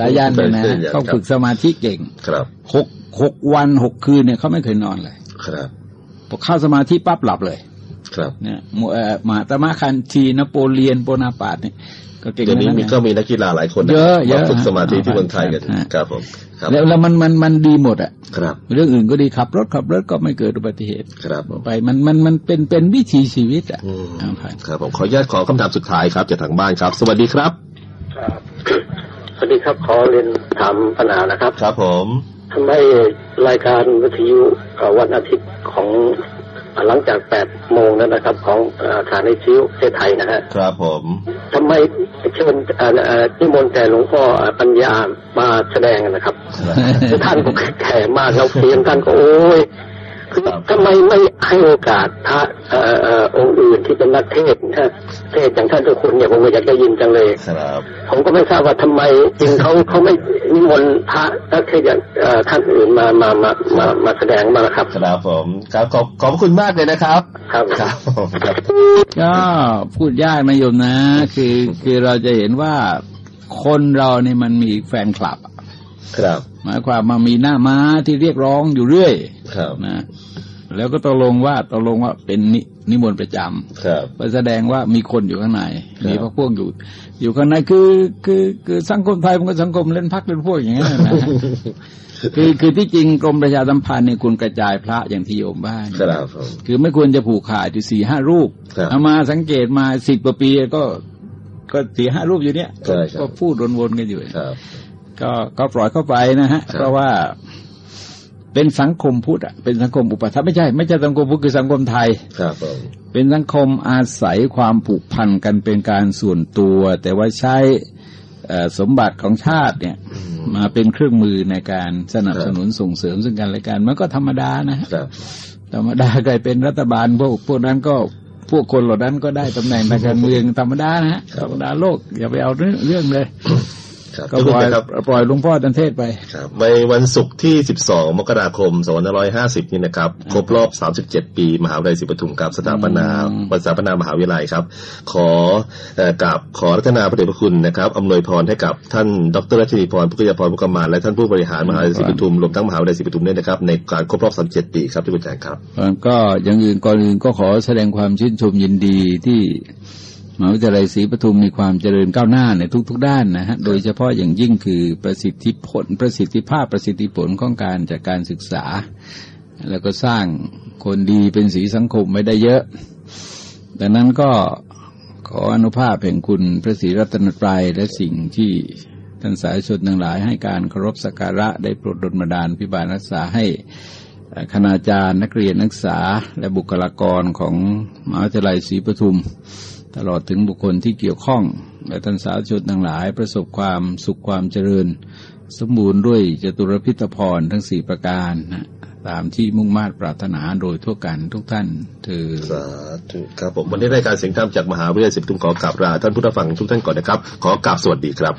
ลายันเนี่ยนะใช่ใช่เขาฝึกสมาธิเก่ง ครับหกหกวันหกคืนเนี่ยเขาไม่เคยนอนเลย ครับพอเข้าสมาธิปั๊บหลับเลย ครับเนี่ยหมู่เอ่อมหาตมะคันทีนโปเลียนโบนาปาร์ตเนี่ย ก็เก่งเดี๋ยวนี้ทั้งมีนั้นก็นะมีนักกีฬาหลายคนนเยอะเยอะมาฝึกสมาธิที่ฮะเมืองไทยกันฮะครับผมครับแล้วแล้วมันมันมันดีหมดอะครับ เรื่องอื่นก็ดีขับรถขับรถก็ไม่เกิดอุบัติเหตุครับผมไปมันมันมันเป็นเป็นวิถีชีวิตอะอืมเอาครับครับผมขออนุญาตขอคำถามสุดท้ายครับจากทางบ้านครับ สวัสดีครับ ครับสวัสดีครับขอเรียนถามปัญหานะครับ ครับผมทำไมรายการวิทยุเอ่อวันอาทิตย์ของอ่า หลังจากแปดโมงนั้นนะครับ ของอ่าสถานีชิวประเทศไทยนะฮะครับผมทำไมเชิญอ่าอ่านิมนต์แต่หลวงพ่ออ่าปัญญามาแสดงนะครับ ท่านก็แก่มากแล้วเสียงท่านก็โอ้ยคือ ทำไมไม่ให้โอกาสพระเอ่อเอ่อองค์อื่นที่เป็นนักเทศน์นะเทศน์อย่างท่านเจ้าคุณเนี่ยผมก็อยากได้ยินจังเลยครับผมก็ไม่ทราบว่าทำไมจริงเขาเขาไม่นิมนต์พระนักเทศน์อย่างเอ่อท่านอื่นมามามามามาแสดงมางครับครับผมครับขอบขอบคุณมากเลยนะครับ ครับครับผมครับก็พูดยากนะโยมนะ คือคือเราจะเห็นว่าคนเราเนี่ยมันมีแฟนคลับอะครับ หมายความมามีหน้าม้าที่เรียกร้องอยู่เรื่อย ครับนะ แล้วก็ตกลงว่าตกลงว่าเป็นนินิมนต์ประจำครับไปแสดงว่ามีคนอยู่ข้างในครับมีพรรคพวกอยู่ อยู่ข้างในคือคือคือสังคมไทยมันก็สังคมเล่นพักเล่นพวกอย่างนี้นนะคือคือที่จริงกรมประชาสัมพันธ์เนี่ยคุณกระจายพระอย่างที่โยมบ้านครับผมคือไม่ควรจะผูกขาดอยู่สี่ห้ารูปครับเอามาสังเกตมาสิบกว่าปีก็ก็สี่ห้ารูปอยู่เนี้ยใช่ครับก็พูดวนๆกันอยู่ครับก็ก็ปล่อยเข้าไปนะฮะครับเพราะว่า เป็นสังคมพุทธอะเป็นสังคมอุปถัมภ์ไม่ใช่ ไม่ใช่สังคมพุทธคือสังคมไทยครับผมเป็นสังคมอาศัยความผูกพันกันเป็นการส่วนตัว แต่ว่าใช้เอ่อสมบัติของชาติเนี่ย มาเป็นเครื่องมือในการสนับสนุนส่งเสริมซึ่งกันและกันมันก็ธรรมดานะฮะครับธรรมดาใครเป็นรัฐบาลพวกพวกนั้นก็พวกคนเหล่านั้นก็ได้ตำแหน่งทางการเมืองธรรมดานะฮะธรรมดาโลกอย่าไปเอาเรื่องเรื่องเลย ครับก็ทุกปคนล่อยนะครับปล่อยหลุงพ่อตันเทศไปครับในวันศุกร์ที่ 12 มกราคม 2550 นี่นะครับ ครบรอบ 37 ปี มหาวิทยาลัยศรีปทุมกับสถาปนาอืมวันสถาปนามหาวิทยาลัยครับขอเอ่อกับขอรัตนาพระเดชพระคุณนะครับอำนวยพรให้กับท่านดรรัชนีพรพุทธยาพรพุกมานและท่านผู้บริหารมหาวิทยาลัยศรีปทุมรวมทั้งมหาวิทยาลัยศรีปทุมด้วยนะครับ ในการครบรอบ 37 ปีครับที่คุณแจงครับ ก็อย่างอื่นก่อนอื่นก็ขอแสดงความชื่นชมยินดีที่ มหาวิทยาลัยศรีปทุมมีความเจริญก้าวหน้าในทุก ๆ ด้านนะฮะ โดยเฉพาะอย่างยิ่งคือประสิทธิผล ประสิทธิภาพ ประสิทธิผลของการจากการศึกษา แล้วก็สร้างคนดีเป็นสีสังคมไว้ได้เยอะ ดังนั้นก็ขออนุภาพแห่งคุณพระศรีรัตนตรัยและสิ่งที่ท่านสายชนทั้งหลายให้การเคารพสักการะได้โปรดดลบันดาลพิบาลรักษาให้คณาจารย์นักเรียนนักศึกษา และบุคลากรของมหาวิทยาลัยศรีปทุม ตลอดถึงบุคคลที่เกี่ยวข้องและท่านสาธุชนทั้งหลายประสบความสุขความเจริญ สมบูรณ์ด้วยจตุรพิธพรทั้งสี่ประการนะตามที่มุ่งมา่ปรารถนาโดยทั่วกันทุกท่านเธอสาธุครับผมวันนี้รายการเสียงธรรมจากมหาวิทยาลัยศิลปทุมขอกราบลาท่านผู้ฟังทุกท่านก่อนนะครับ ขอกราบสวัสดีครับ